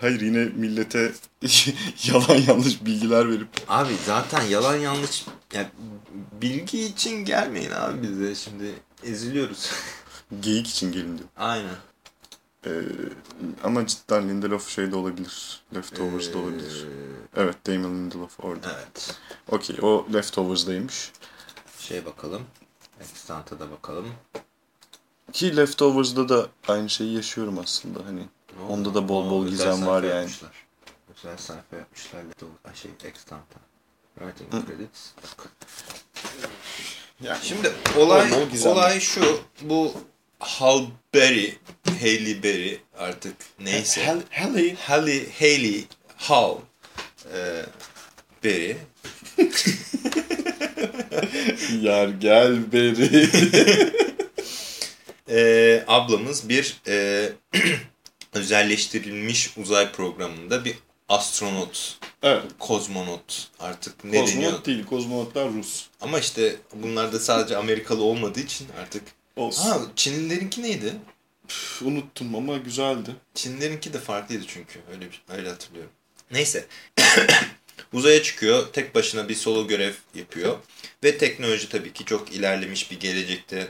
[SPEAKER 2] hayır yine millete yalan yanlış bilgiler verip
[SPEAKER 1] Abi zaten yalan yanlış yani bilgi için gelmeyin abi bize şimdi eziliyoruz.
[SPEAKER 2] geyik için gelin diyor.
[SPEAKER 1] Aynen.
[SPEAKER 2] Ee, ama cidden Lindelof şeyde olabilir. Leftovers'da olabilir.
[SPEAKER 1] Ee,
[SPEAKER 2] Evet Damon Lindelof orada.
[SPEAKER 1] evet.
[SPEAKER 2] Okey o Leftovers'daymış.
[SPEAKER 1] Şey bakalım. Extant'a da bakalım.
[SPEAKER 2] Ki Leftovers'da da aynı şeyi yaşıyorum aslında hani.
[SPEAKER 1] Ne?
[SPEAKER 2] Onda da bol bol gizem var yani.
[SPEAKER 1] Yapmışlar. Özel sayfa yapmışlar. Şey, Extant'a. Writing credits.
[SPEAKER 2] Yani
[SPEAKER 1] Şimdi olay
[SPEAKER 2] Bol
[SPEAKER 1] olay şu. Bu Hal Berry, Hailey Berry artık neyse.
[SPEAKER 2] Hel- Helly.
[SPEAKER 1] Halle, Hailey, Hal e, Berry.
[SPEAKER 2] Yar gel beri.
[SPEAKER 1] E, ablamız bir e, özelleştirilmiş uzay programında bir astronot,
[SPEAKER 2] evet.
[SPEAKER 1] kozmonot artık ne deniyor?
[SPEAKER 2] Kozmonot değil. Kozmonotlar Rus.
[SPEAKER 1] Ama işte bunlar da sadece Amerikalı olmadığı için artık.
[SPEAKER 2] Olsun.
[SPEAKER 1] Ha Çinlilerinki neydi?
[SPEAKER 2] Üf, unuttum ama güzeldi.
[SPEAKER 1] Çinlilerinki de farklıydı çünkü. Öyle bir- öyle hatırlıyorum. Neyse. Uzaya çıkıyor. Tek başına bir solo görev yapıyor. Ve teknoloji tabii ki çok ilerlemiş bir gelecekte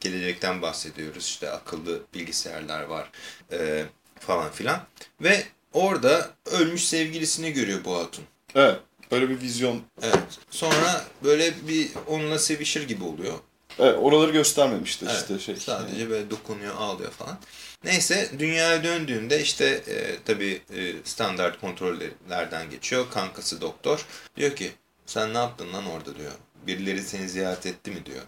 [SPEAKER 1] gelecekten bahsediyoruz. İşte akıllı bilgisayarlar var e, falan filan. Ve orada ölmüş sevgilisini görüyor bu hatun.
[SPEAKER 2] Evet. Böyle bir vizyon.
[SPEAKER 1] Evet. Sonra böyle bir onunla sevişir gibi oluyor.
[SPEAKER 2] Evet, oraları göstermemişler
[SPEAKER 1] Evet,
[SPEAKER 2] işte şey.
[SPEAKER 1] Sadece böyle dokunuyor, ağlıyor falan. Neyse dünyaya döndüğünde işte e, tabii e, standart kontrollerden geçiyor. Kankası doktor. Diyor ki sen ne yaptın lan orada diyor. Birileri seni ziyaret etti mi diyor.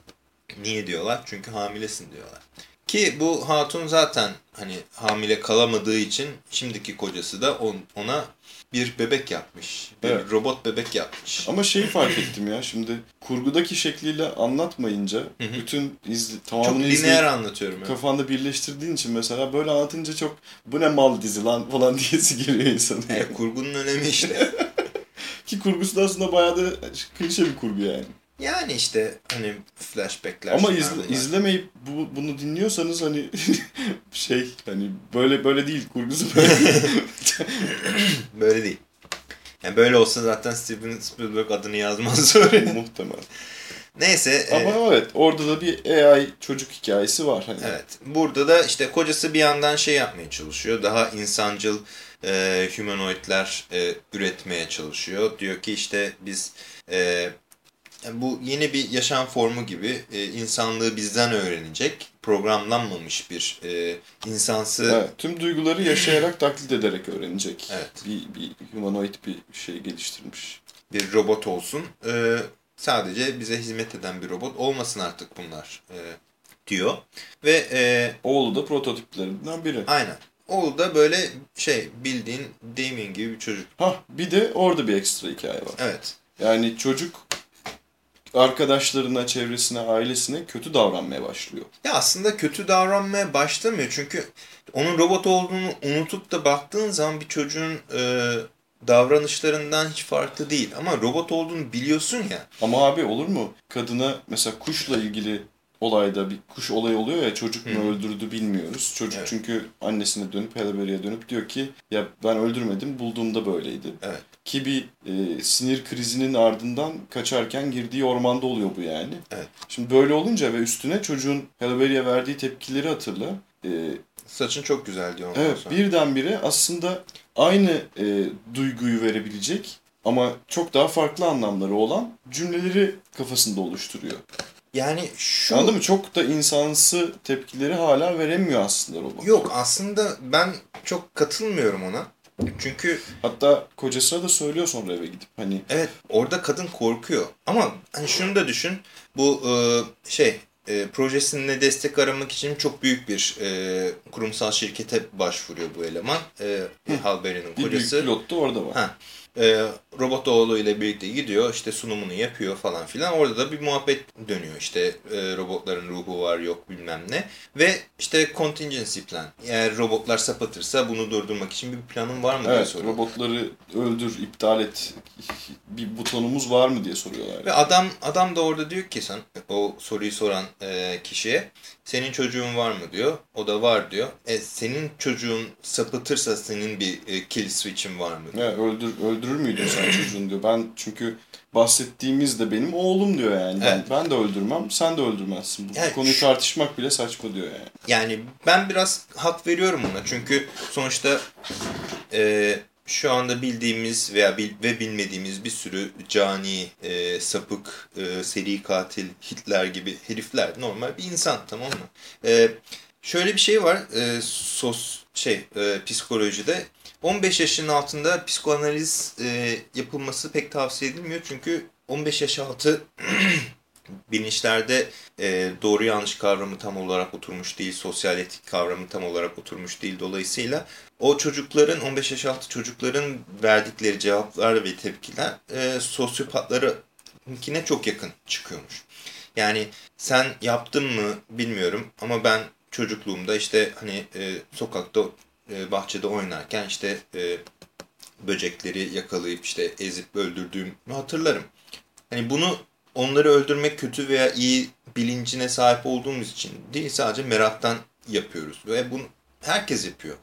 [SPEAKER 1] Niye diyorlar? Çünkü hamilesin diyorlar. Ki bu hatun zaten hani hamile kalamadığı için şimdiki kocası da on- ona bir bebek yapmış. Bir
[SPEAKER 2] Evet.
[SPEAKER 1] robot bebek yapmış.
[SPEAKER 2] Ama şeyi fark ettim ya şimdi kurgudaki şekliyle anlatmayınca bütün izli,
[SPEAKER 1] Çok
[SPEAKER 2] tamamını
[SPEAKER 1] lineer
[SPEAKER 2] izleyip
[SPEAKER 1] anlatıyorum. evet.
[SPEAKER 2] kafanda birleştirdiğin için mesela böyle anlatınca çok bu ne mal dizi lan falan diyesi geliyor insanın.
[SPEAKER 1] Evet, kurgunun önemi işte.
[SPEAKER 2] Ki kurgusu da aslında bayağı da klişe bir kurgu yani.
[SPEAKER 1] Yani işte hani flashbackler.
[SPEAKER 2] Ama izle-
[SPEAKER 1] bunlar.
[SPEAKER 2] izlemeyip bu, bunu dinliyorsanız hani şey hani böyle böyle değil kurgusu böyle.
[SPEAKER 1] Böyle değil. Yani böyle olsa zaten Steven Spielberg adını yazmaz öyle.
[SPEAKER 2] Muhtemelen.
[SPEAKER 1] Neyse.
[SPEAKER 2] Ama
[SPEAKER 1] e,
[SPEAKER 2] evet orada da bir AI çocuk hikayesi var. Hani.
[SPEAKER 1] Evet. Burada da işte kocası bir yandan şey yapmaya çalışıyor. Daha insancıl e, humanoidler e, üretmeye çalışıyor. Diyor ki işte biz e, bu yeni bir yaşam formu gibi e, insanlığı bizden öğrenecek. Programlanmamış bir e, insansı.
[SPEAKER 2] Evet, tüm duyguları yaşayarak taklit ederek öğrenecek.
[SPEAKER 1] Evet.
[SPEAKER 2] Bir, bir humanoid bir şey geliştirmiş.
[SPEAKER 1] bir robot olsun. E, sadece bize hizmet eden bir robot olmasın artık bunlar e, diyor. Ve e,
[SPEAKER 2] Oğlu da prototiplerinden biri.
[SPEAKER 1] aynen. Oğlu da böyle şey bildiğin Damien gibi bir çocuk.
[SPEAKER 2] Hah bir de orada bir ekstra hikaye var.
[SPEAKER 1] Evet.
[SPEAKER 2] Yani çocuk arkadaşlarına, çevresine, ailesine kötü davranmaya başlıyor.
[SPEAKER 1] Ya aslında kötü davranmaya başlamıyor. Çünkü onun robot olduğunu unutup da baktığın zaman bir çocuğun e, davranışlarından hiç farklı değil. Ama robot olduğunu biliyorsun ya.
[SPEAKER 2] Ama abi olur mu? Kadına mesela kuşla ilgili olayda bir kuş olayı oluyor ya çocuk mu
[SPEAKER 1] Hı.
[SPEAKER 2] öldürdü bilmiyoruz. Çocuk
[SPEAKER 1] Evet.
[SPEAKER 2] çünkü annesine dönüp Halle dönüp diyor ki ya ben öldürmedim bulduğumda böyleydi.
[SPEAKER 1] Evet.
[SPEAKER 2] Ki bir e, sinir krizinin ardından kaçarken girdiği ormanda oluyor bu yani.
[SPEAKER 1] Evet.
[SPEAKER 2] Şimdi böyle olunca ve üstüne çocuğun Halle verdiği tepkileri hatırla. E,
[SPEAKER 1] Saçın çok güzel diyor
[SPEAKER 2] Evet
[SPEAKER 1] sonra.
[SPEAKER 2] birdenbire aslında aynı e, duyguyu verebilecek ama çok daha farklı anlamları olan cümleleri kafasında oluşturuyor.
[SPEAKER 1] Yani şu...
[SPEAKER 2] Anladın mı? Çok da insansı tepkileri hala veremiyor aslında robot.
[SPEAKER 1] Yok aslında ben çok katılmıyorum ona. Çünkü
[SPEAKER 2] Hatta kocasına da söylüyor sonra eve gidip hani
[SPEAKER 1] evet orada kadın korkuyor. Ama hani şunu da düşün. Bu e, şey e, projesine destek aramak için çok büyük bir e, kurumsal şirkete başvuruyor bu eleman. E, Halberry'nin
[SPEAKER 2] bir büyük
[SPEAKER 1] kocası.
[SPEAKER 2] pilot da orada var.
[SPEAKER 1] Ha. E, robot oğlu ile birlikte gidiyor işte sunumunu yapıyor falan filan. Orada da bir muhabbet dönüyor işte e, robotların ruhu var yok bilmem ne. Ve işte contingency plan. Eğer robotlar sapıtırsa bunu durdurmak için bir planın var mı diye
[SPEAKER 2] Evet,
[SPEAKER 1] soruyor.
[SPEAKER 2] robotları öldür, iptal et bir butonumuz var mı diye soruyorlar.
[SPEAKER 1] Ve adam adam da orada diyor ki sen o soruyu soran e, kişiye senin çocuğun var mı diyor. O da var diyor. E, senin çocuğun sapıtırsa senin bir e, kill switch'in var mı?
[SPEAKER 2] Ya öldür, öldürür müydün sen çocuğunu diyor. Ben çünkü bahsettiğimiz de benim oğlum diyor yani. Ben,
[SPEAKER 1] Evet.
[SPEAKER 2] ben de öldürmem, sen de öldürmezsin. Bu
[SPEAKER 1] Yani
[SPEAKER 2] konuyu tartışmak bile saçma diyor yani.
[SPEAKER 1] Yani ben biraz hak veriyorum ona. Çünkü sonuçta e, şu anda bildiğimiz veya bil, ve bilmediğimiz bir sürü cani, e, sapık, e, seri katil, Hitler gibi herifler normal bir insan tamam mı? E, şöyle bir şey var e, sos şey e, psikolojide 15 yaşın altında psikoanaliz e, yapılması pek tavsiye edilmiyor çünkü 15 yaş altı bilinçlerde e, doğru yanlış kavramı tam olarak oturmuş değil, sosyal etik kavramı tam olarak oturmuş değil. Dolayısıyla o çocukların, 15 yaş altı çocukların verdikleri cevaplar ve tepkiler e, sosyopatlarınkine çok yakın çıkıyormuş. Yani sen yaptın mı bilmiyorum ama ben çocukluğumda işte hani e, sokakta e, bahçede oynarken işte e, böcekleri yakalayıp işte ezip öldürdüğümü hatırlarım. Hani bunu onları öldürmek kötü veya iyi bilincine sahip olduğumuz için değil sadece meraktan yapıyoruz ve bunu herkes yapıyor.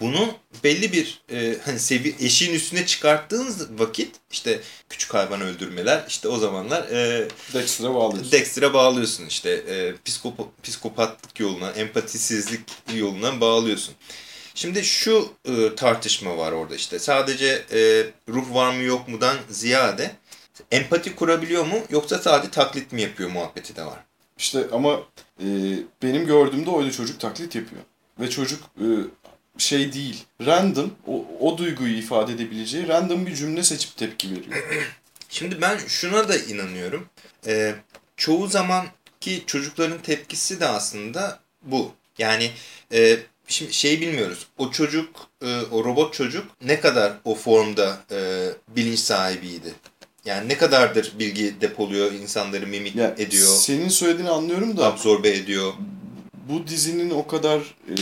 [SPEAKER 1] Bunu belli bir e, hani sevi eşiğin üstüne çıkarttığınız vakit işte küçük hayvan öldürmeler işte o zamanlar e,
[SPEAKER 2] Dexter'a bağlıyorsun.
[SPEAKER 1] Dexter'a bağlıyorsun işte e, psikop psikopatlık yoluna, empatisizlik yoluna bağlıyorsun. Şimdi şu e, tartışma var orada işte sadece e, ruh var mı yok mudan ziyade empati kurabiliyor mu yoksa sadece taklit mi yapıyor muhabbeti de var.
[SPEAKER 2] İşte ama e, benim gördüğümde oydu çocuk taklit yapıyor. Ve çocuk e, şey değil, random, o, o duyguyu ifade edebileceği random bir cümle seçip tepki veriyor.
[SPEAKER 1] Şimdi ben şuna da inanıyorum. Ee, çoğu zaman ki çocukların tepkisi de aslında bu. Yani e, şimdi şey bilmiyoruz. O çocuk, e, o robot çocuk ne kadar o formda e, bilinç sahibiydi. Yani ne kadardır bilgi depoluyor, insanları mimik
[SPEAKER 2] Yani
[SPEAKER 1] ediyor,
[SPEAKER 2] Senin söylediğini anlıyorum da
[SPEAKER 1] absorbe ediyor.
[SPEAKER 2] bu dizinin o kadar e,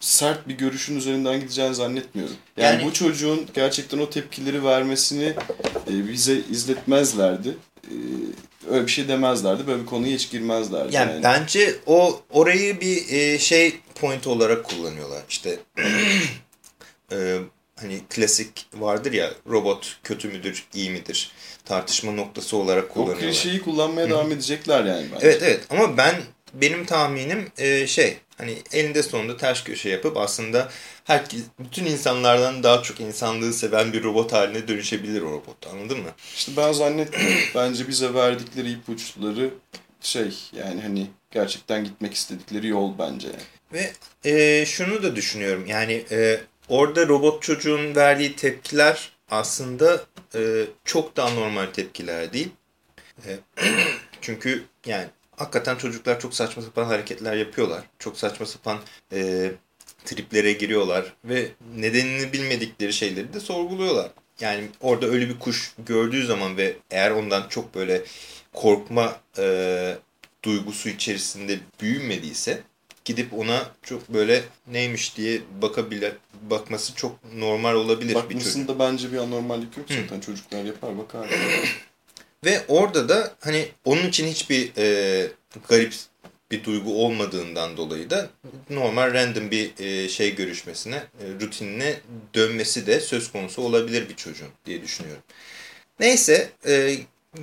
[SPEAKER 2] sert bir görüşün üzerinden gideceğini zannetmiyorum. Yani,
[SPEAKER 1] Yani-
[SPEAKER 2] bu çocuğun gerçekten o tepkileri vermesini e, bize izletmezlerdi. E, öyle bir şey demezlerdi. Böyle bir konuya hiç girmezlerdi.
[SPEAKER 1] Yani,
[SPEAKER 2] Yani,
[SPEAKER 1] bence o orayı bir e, şey point olarak kullanıyorlar. İşte e, hani klasik vardır ya robot kötü müdür, iyi midir tartışma noktası olarak
[SPEAKER 2] O
[SPEAKER 1] kullanıyorlar.
[SPEAKER 2] klişeyi kullanmaya devam edecekler yani bence.
[SPEAKER 1] Evet evet ama ben benim tahminim e, şey hani elinde sonunda ters köşe yapıp aslında herkes bütün insanlardan daha çok insanlığı seven bir robot haline dönüşebilir o robot anladın mı?
[SPEAKER 2] İşte ben zannetmiyorum. Bence bize verdikleri ipuçları şey yani hani gerçekten gitmek istedikleri yol bence.
[SPEAKER 1] Ve e, şunu da düşünüyorum yani e, orada robot çocuğun verdiği tepkiler aslında e, çok daha normal tepkiler değil. E, çünkü yani hakikaten çocuklar çok saçma sapan hareketler yapıyorlar. Çok saçma sapan e, triplere giriyorlar ve nedenini bilmedikleri şeyleri de sorguluyorlar. Yani orada ölü bir kuş gördüğü zaman ve eğer ondan çok böyle korkma e, duygusu içerisinde büyümediyse gidip ona çok böyle neymiş diye bakabilir, bakması çok normal olabilir bir çocuk.
[SPEAKER 2] Bakmasında bence bir anormallik yok zaten. Çocuklar yapar bakar.
[SPEAKER 1] Ve orada da hani onun için hiçbir e, garip bir duygu olmadığından dolayı da normal random bir e, şey görüşmesine, e, rutinine dönmesi de söz konusu olabilir bir çocuğun diye düşünüyorum. Neyse e,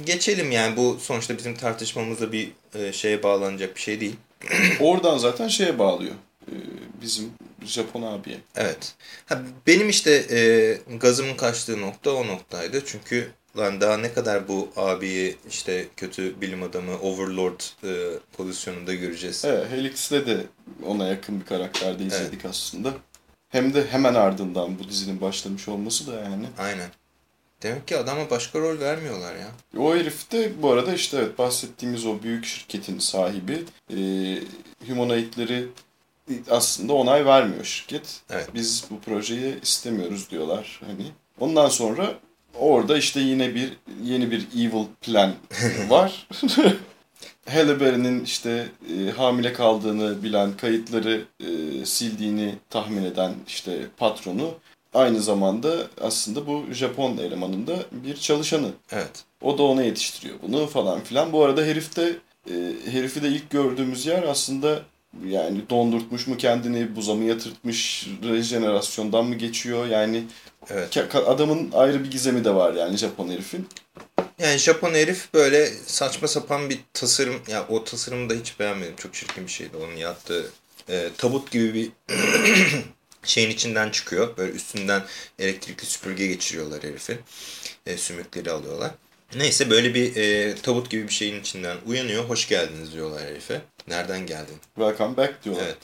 [SPEAKER 1] geçelim yani bu sonuçta bizim tartışmamızda bir e, şeye bağlanacak bir şey değil.
[SPEAKER 2] Oradan zaten şeye bağlıyor. Ee, Bizim Japon abiye.
[SPEAKER 1] Evet. Ha, benim işte e, gazımın kaçtığı nokta o noktaydı. Çünkü lan daha ne kadar bu abiyi işte kötü bilim adamı Overlord e, pozisyonunda göreceğiz.
[SPEAKER 2] Evet, Helix'te de ona yakın bir karakterde izledik aslında. Hem de hemen ardından bu dizinin başlamış olması da yani.
[SPEAKER 1] Aynen. Demek ki adama başka rol vermiyorlar ya.
[SPEAKER 2] O herif de bu arada işte evet bahsettiğimiz o büyük şirketin sahibi. E, humanoidleri aslında onay vermiyor şirket.
[SPEAKER 1] Evet.
[SPEAKER 2] Biz bu projeyi istemiyoruz diyorlar hani. Ondan sonra orada işte yine bir yeni bir evil plan var. Halle Berry'nin işte e, hamile kaldığını bilen, kayıtları e, sildiğini tahmin eden işte patronu aynı zamanda aslında bu Japon elemanın da bir çalışanı.
[SPEAKER 1] Evet.
[SPEAKER 2] O da ona yetiştiriyor bunu falan filan. Bu arada herif de e, herifi de ilk gördüğümüz yer aslında yani dondurtmuş mu kendini, buza mı yatırtmış, rejenerasyondan mı geçiyor? Yani
[SPEAKER 1] Evet.
[SPEAKER 2] adamın ayrı bir gizemi de var yani Japon herifin.
[SPEAKER 1] Yani Japon herif böyle saçma sapan bir tasarım. Ya o tasarımı da hiç beğenmedim. Çok çirkin bir şeydi onun yaptığı. E, tabut gibi bir şeyin içinden çıkıyor. Böyle üstünden elektrikli süpürge geçiriyorlar herifin. E, sümükleri alıyorlar. Neyse böyle bir e, tabut gibi bir şeyin içinden uyanıyor. Hoş geldiniz diyorlar herife. Nereden geldin?
[SPEAKER 2] Welcome back diyorlar.
[SPEAKER 1] Evet.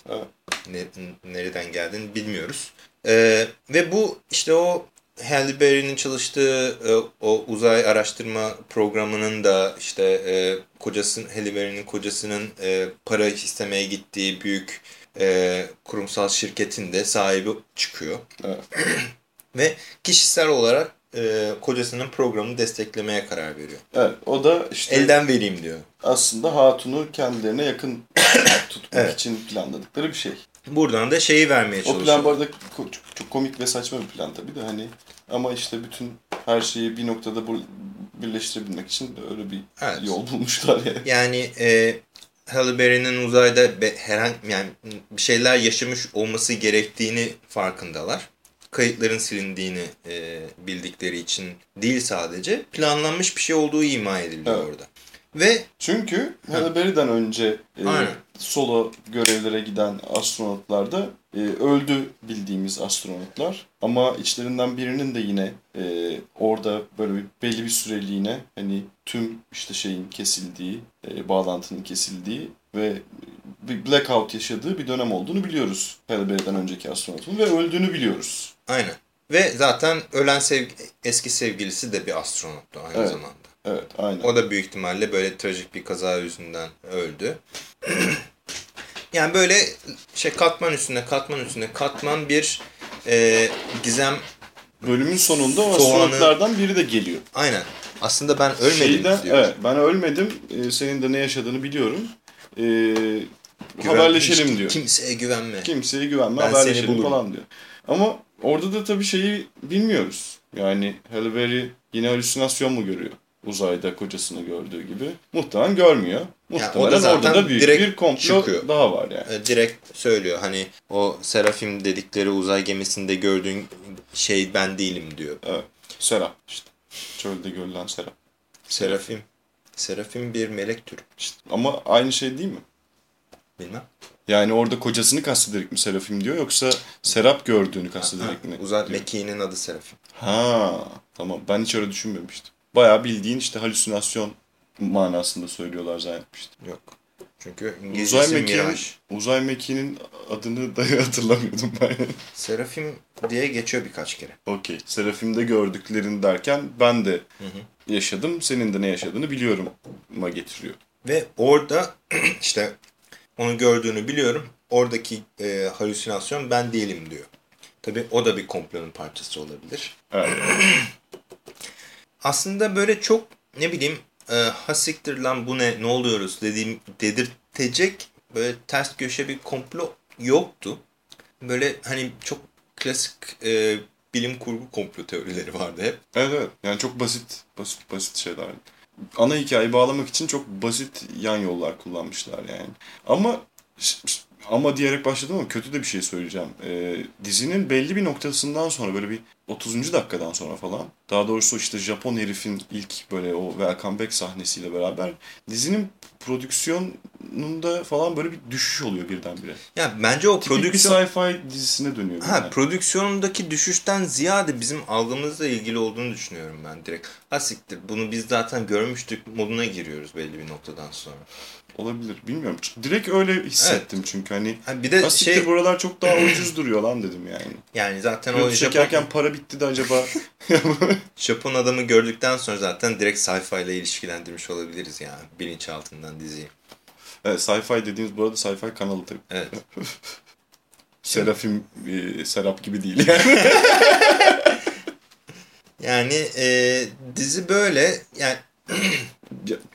[SPEAKER 2] Evet.
[SPEAKER 1] Ne- nereden geldiğini bilmiyoruz. Ee, ve bu işte o Halle Berry'nin çalıştığı e, o uzay araştırma programının da işte e, kocasının Halle Berry'nin kocasının e, para istemeye gittiği büyük e, kurumsal şirketin de sahibi çıkıyor.
[SPEAKER 2] Evet.
[SPEAKER 1] Ve kişisel olarak e, kocasının programını desteklemeye karar veriyor.
[SPEAKER 2] Evet, o da işte
[SPEAKER 1] Elden vereyim diyor.
[SPEAKER 2] aslında Hatun'u kendilerine yakın tutmak
[SPEAKER 1] Evet.
[SPEAKER 2] için planladıkları bir şey.
[SPEAKER 1] Buradan da şeyi vermeye
[SPEAKER 2] O
[SPEAKER 1] çalışıyor.
[SPEAKER 2] plan bu arada çok, çok komik ve saçma bir plan tabii de hani ama işte bütün her şeyi bir noktada bu, birleştirebilmek için de öyle bir
[SPEAKER 1] Evet.
[SPEAKER 2] yol bulmuşlar yani.
[SPEAKER 1] Yani e, Halle Berry'nin uzayda be, herhangi yani bir şeyler yaşamış olması gerektiğini farkındalar. Kayıtların silindiğini e, bildikleri için değil sadece planlanmış bir şey olduğu ima ediliyor
[SPEAKER 2] Evet.
[SPEAKER 1] orada. Ve
[SPEAKER 2] Çünkü Halle Berry'den önce e,
[SPEAKER 1] Aynen.
[SPEAKER 2] Solo görevlere giden astronotlar da e, öldü bildiğimiz astronotlar. Ama içlerinden birinin de yine e, orada böyle bir belli bir süreliğine hani tüm işte şeyin kesildiği, e, bağlantının kesildiği ve bir blackout yaşadığı bir dönem olduğunu biliyoruz. Halle Berry'den önceki astronotun ve öldüğünü biliyoruz.
[SPEAKER 1] aynen. Ve zaten ölen sev eski sevgilisi de bir astronottu aynı
[SPEAKER 2] Evet.
[SPEAKER 1] zamanda.
[SPEAKER 2] Evet, aynen.
[SPEAKER 1] O da büyük ihtimalle böyle trajik bir kaza yüzünden öldü. yani böyle şey katman üstüne katman üstüne katman bir e, gizem
[SPEAKER 2] Bölümün sonunda o
[SPEAKER 1] Soğanı-
[SPEAKER 2] astronotlardan biri de geliyor.
[SPEAKER 1] aynen. Aslında ben ölmedim
[SPEAKER 2] Şeyden,
[SPEAKER 1] diyor.
[SPEAKER 2] evet ben ölmedim. Ee, senin de ne yaşadığını biliyorum. Ee,
[SPEAKER 1] Güven-
[SPEAKER 2] haberleşelim
[SPEAKER 1] hiç
[SPEAKER 2] diyor.
[SPEAKER 1] Kimseye güvenme.
[SPEAKER 2] Kimseye güvenme
[SPEAKER 1] Ben
[SPEAKER 2] haberleşelim falan diyor. Ama orada da tabii şeyi bilmiyoruz. Yani Halle Berry yine halüsinasyon mu görüyor? Uzayda kocasını gördüğü gibi. Muhtemelen görmüyor. Muhtemelen
[SPEAKER 1] zaten
[SPEAKER 2] orada da büyük bir komplo
[SPEAKER 1] çıkıyor.
[SPEAKER 2] daha var yani.
[SPEAKER 1] E, direkt söylüyor hani o Serafim dedikleri uzay gemisinde gördüğün şey ben değilim diyor.
[SPEAKER 2] Evet. Serap işte. Çölde görülen Serap.
[SPEAKER 1] Serafim. Serafim bir melek türü.
[SPEAKER 2] İşte. Ama aynı şey değil mi?
[SPEAKER 1] Bilmem.
[SPEAKER 2] Yani orada kocasını kastederek mi Serafim diyor yoksa Serap gördüğünü kastederek mi?
[SPEAKER 1] Uzay mekiğinin adı Serafim.
[SPEAKER 2] Ha tamam ben hiç öyle düşünmemiştim. Bayağı bildiğin işte halüsinasyon manasında söylüyorlar zannetmiştim.
[SPEAKER 1] Yok. Çünkü
[SPEAKER 2] Uzay mekiğinin,
[SPEAKER 1] Miraj.
[SPEAKER 2] uzay mekiğinin adını da hatırlamıyordum ben.
[SPEAKER 1] Serafim diye geçiyor birkaç kere.
[SPEAKER 2] Okey. Serafim'de gördüklerini derken ben de yaşadım. Senin de ne yaşadığını biliyorum ma getiriyor.
[SPEAKER 1] Ve orada işte onu gördüğünü biliyorum. Oradaki e, halüsinasyon ben değilim diyor. Tabii o da bir komplonun parçası olabilir.
[SPEAKER 2] Evet.
[SPEAKER 1] Aslında böyle çok ne bileyim e, hasiktir lan bu ne ne oluyoruz dediğim dedirtecek böyle ters köşe bir komplo yoktu. Böyle hani çok klasik e, bilim kurgu komplo teorileri vardı hep.
[SPEAKER 2] Evet evet. Yani çok basit, basit, basit şeyler. Ana hikayeyi bağlamak için çok basit yan yollar kullanmışlar yani. Ama ama diyerek başladım ama kötü de bir şey söyleyeceğim. Ee, dizinin belli bir noktasından sonra böyle bir 30. dakikadan sonra falan daha doğrusu işte Japon herifin ilk böyle o welcome back sahnesiyle beraber dizinin prodüksiyonunda falan böyle bir düşüş oluyor birdenbire.
[SPEAKER 1] Ya bence o
[SPEAKER 2] Tipik
[SPEAKER 1] prodüksiyon
[SPEAKER 2] sci-fi dizisine dönüyor.
[SPEAKER 1] Ha
[SPEAKER 2] yani.
[SPEAKER 1] prodüksiyonundaki düşüşten ziyade bizim algımızla ilgili olduğunu düşünüyorum ben direkt. Ha siktir bunu biz zaten görmüştük moduna giriyoruz belli bir noktadan sonra.
[SPEAKER 2] Olabilir. Bilmiyorum. Direkt öyle hissettim çünkü hani
[SPEAKER 1] Ha bir de
[SPEAKER 2] Asiktir
[SPEAKER 1] şey
[SPEAKER 2] buralar çok daha ucuz duruyor lan dedim yani.
[SPEAKER 1] yani zaten o
[SPEAKER 2] Böyle
[SPEAKER 1] Japon,
[SPEAKER 2] çekerken para bitti de acaba
[SPEAKER 1] Japon adamı gördükten sonra zaten direkt sci-fi ile ilişkilendirmiş olabiliriz yani bilinçaltından diziyi.
[SPEAKER 2] evet, sci-fi dediğimiz bu arada sci-fi kanalı tabii.
[SPEAKER 1] Evet.
[SPEAKER 2] Serafim, e, Serap gibi değil yani.
[SPEAKER 1] Yani e, dizi böyle yani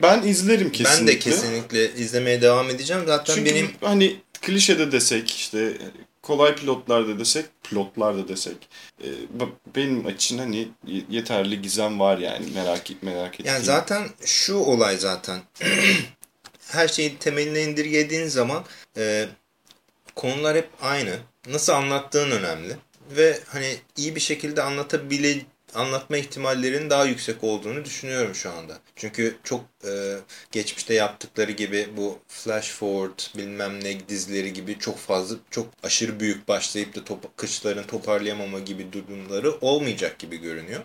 [SPEAKER 2] ben izlerim kesinlikle.
[SPEAKER 1] ben de kesinlikle izlemeye devam edeceğim. Zaten
[SPEAKER 2] Çünkü
[SPEAKER 1] benim
[SPEAKER 2] hani klişede desek işte kolay pilotlarda desek, pilotlarda desek e, benim için hani yeterli gizem var yani merak merak ettiğim.
[SPEAKER 1] Yani zaten şu olay zaten her şeyi temeline indirgediğin zaman e, konular hep aynı. Nasıl anlattığın önemli. Ve hani iyi bir şekilde anlatabile anlatma ihtimallerinin daha yüksek olduğunu düşünüyorum şu anda. Çünkü çok e, geçmişte yaptıkları gibi bu flash forward bilmem ne dizileri gibi çok fazla çok aşırı büyük başlayıp da top, kışların toparlayamama gibi durumları olmayacak gibi görünüyor.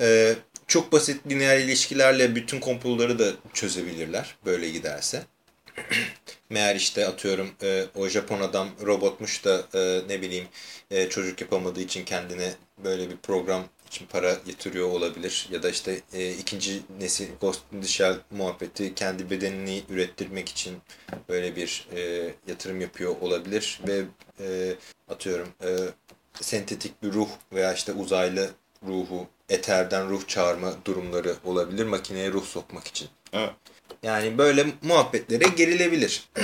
[SPEAKER 1] E, çok basit lineer ilişkilerle bütün komploları da çözebilirler böyle giderse. Meğer işte atıyorum e, o Japon adam robotmuş da e, ne bileyim e, çocuk yapamadığı için kendine böyle bir program için para yatırıyor olabilir. Ya da işte e, ikinci nesil Ghost in the Shell muhabbeti kendi bedenini ürettirmek için böyle bir e, yatırım yapıyor olabilir. Ve e, atıyorum e, sentetik bir ruh veya işte uzaylı ruhu eterden ruh çağırma durumları olabilir makineye ruh sokmak için.
[SPEAKER 2] Evet.
[SPEAKER 1] Yani böyle muhabbetlere gerilebilir.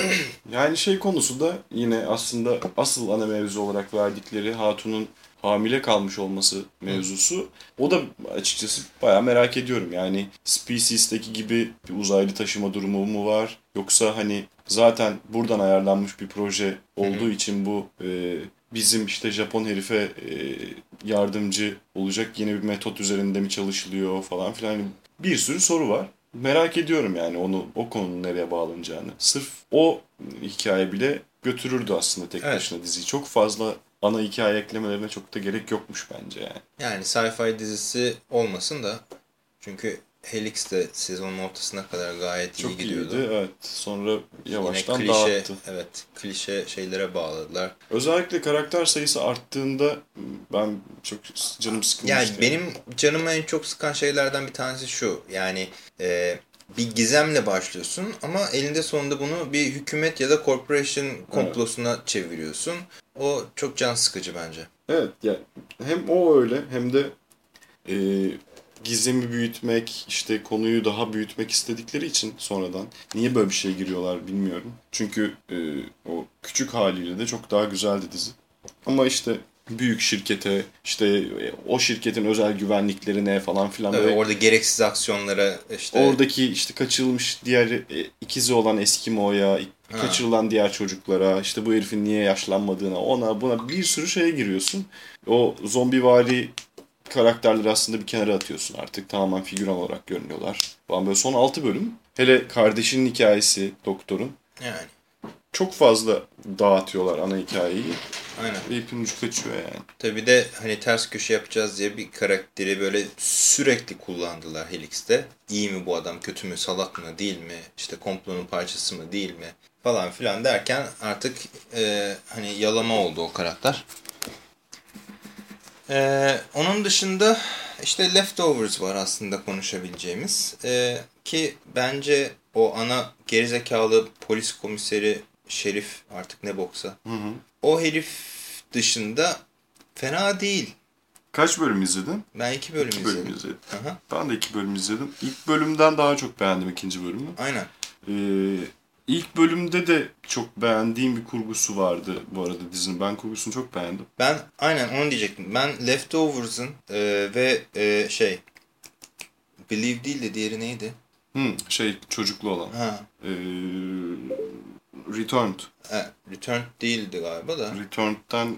[SPEAKER 2] Yani şey konusu da yine aslında asıl ana mevzu olarak verdikleri Hatun'un hamile kalmış olması mevzusu. O da açıkçası bayağı merak ediyorum. Yani Species'teki gibi bir uzaylı taşıma durumu mu var? Yoksa hani zaten buradan ayarlanmış bir proje olduğu için bu e, bizim işte Japon herife e, yardımcı olacak yeni bir metot üzerinde mi çalışılıyor falan filan. Yani bir sürü soru var. Merak ediyorum yani onu o konunun nereye bağlanacağını. Sırf o hikaye bile götürürdü aslında tek
[SPEAKER 1] Evet.
[SPEAKER 2] başına diziyi. Çok fazla ana hikaye eklemelerine çok da gerek yokmuş bence yani.
[SPEAKER 1] Yani sci-fi dizisi olmasın da çünkü Helix de sezonun ortasına kadar gayet iyi
[SPEAKER 2] Çok
[SPEAKER 1] gidiyordu.
[SPEAKER 2] iyiydi evet. Sonra yavaştan
[SPEAKER 1] Yine klişe,
[SPEAKER 2] dağıttı.
[SPEAKER 1] evet, klişe şeylere bağladılar.
[SPEAKER 2] Özellikle karakter sayısı arttığında ben çok canım sıkılmıştı.
[SPEAKER 1] Yani benim canımı en çok sıkan şeylerden bir tanesi şu. Yani e, bir gizemle başlıyorsun ama elinde sonunda bunu bir hükümet ya da corporation komplosuna çeviriyorsun. O çok can sıkıcı bence.
[SPEAKER 2] Evet yani hem o öyle hem de e, gizemi büyütmek, işte konuyu daha büyütmek istedikleri için sonradan niye böyle bir şeye giriyorlar bilmiyorum. Çünkü e, o küçük haliyle de çok daha güzeldi dizi. Ama işte büyük şirkete işte o şirketin özel güvenliklerine falan filan
[SPEAKER 1] Tabii
[SPEAKER 2] böyle
[SPEAKER 1] orada gereksiz aksiyonlara işte
[SPEAKER 2] oradaki işte kaçırılmış diğer e, ikizi olan Eskimo'ya
[SPEAKER 1] Ha.
[SPEAKER 2] kaçırılan diğer çocuklara işte bu herifin niye yaşlanmadığına ona buna bir sürü şeye giriyorsun. O zombivari karakterleri aslında bir kenara atıyorsun artık. Tamamen figüran olarak görünüyorlar. Falan böyle son 6 bölüm. Hele kardeşinin hikayesi doktorun.
[SPEAKER 1] yani
[SPEAKER 2] Çok fazla dağıtıyorlar ana hikayeyi.
[SPEAKER 1] aynen.
[SPEAKER 2] İpin ucu kaçıyor yani.
[SPEAKER 1] Tabii de hani ters köşe yapacağız diye bir karakteri böyle sürekli kullandılar Helix'te. İyi mi bu adam, kötü mü, salak mı, değil mi, işte komplonun parçası mı, değil mi falan filan derken artık e, hani yalama oldu o karakter. E, onun dışında işte Leftovers var aslında konuşabileceğimiz. E, ki bence o ana gerizekalı polis komiseri şerif artık ne boksa.
[SPEAKER 2] Hı hı.
[SPEAKER 1] O herif dışında fena değil.
[SPEAKER 2] Kaç bölüm izledin?
[SPEAKER 1] Ben iki bölüm
[SPEAKER 2] İki
[SPEAKER 1] izledim.
[SPEAKER 2] bölüm izledim.
[SPEAKER 1] Aha,
[SPEAKER 2] Ben de iki bölüm izledim. İlk bölümden daha çok beğendim ikinci bölümü.
[SPEAKER 1] aynen.
[SPEAKER 2] Ee, ilk bölümde de çok beğendiğim bir kurgusu vardı bu arada dizinin. Ben kurgusunu çok beğendim.
[SPEAKER 1] Ben aynen onu diyecektim. Ben Leftovers'ın e, ve e, şey Believe değil de diğeri neydi?
[SPEAKER 2] Hı, şey çocuklu olan.
[SPEAKER 1] Ha,
[SPEAKER 2] Ee, Returned.
[SPEAKER 1] e, Return değildi galiba da.
[SPEAKER 2] Returned'den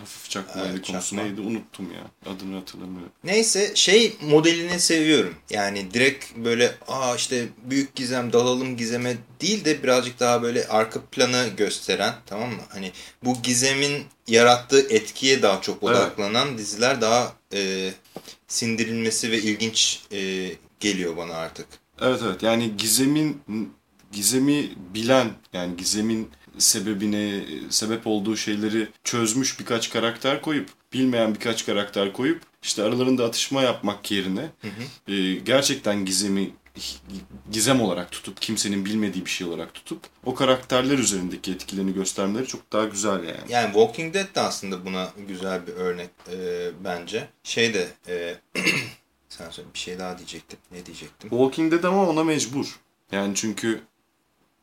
[SPEAKER 2] hafif çakmaydı
[SPEAKER 1] Evet,
[SPEAKER 2] konusu
[SPEAKER 1] çakma.
[SPEAKER 2] neydi unuttum ya. Adını hatırlamıyorum.
[SPEAKER 1] Neyse şey modelini seviyorum. Yani direkt böyle aa işte büyük gizem dalalım gizeme değil de birazcık daha böyle arka planı gösteren tamam mı? Hani bu gizemin yarattığı etkiye daha çok
[SPEAKER 2] Evet.
[SPEAKER 1] odaklanan diziler daha e, sindirilmesi ve ilginç e, geliyor bana artık.
[SPEAKER 2] Evet evet yani gizemin gizemi bilen yani gizemin sebebine sebep olduğu şeyleri çözmüş birkaç karakter koyup bilmeyen birkaç karakter koyup işte aralarında atışma yapmak yerine
[SPEAKER 1] Hı hı.
[SPEAKER 2] e, gerçekten gizemi gizem olarak tutup kimsenin bilmediği bir şey olarak tutup o karakterler üzerindeki etkilerini göstermeleri çok daha güzel yani.
[SPEAKER 1] Yani Walking Dead de aslında buna güzel bir örnek e, bence. Şey de e, sen söyle bir şey daha diyecektim. Ne diyecektim?
[SPEAKER 2] Walking Dead ama ona mecbur. Yani çünkü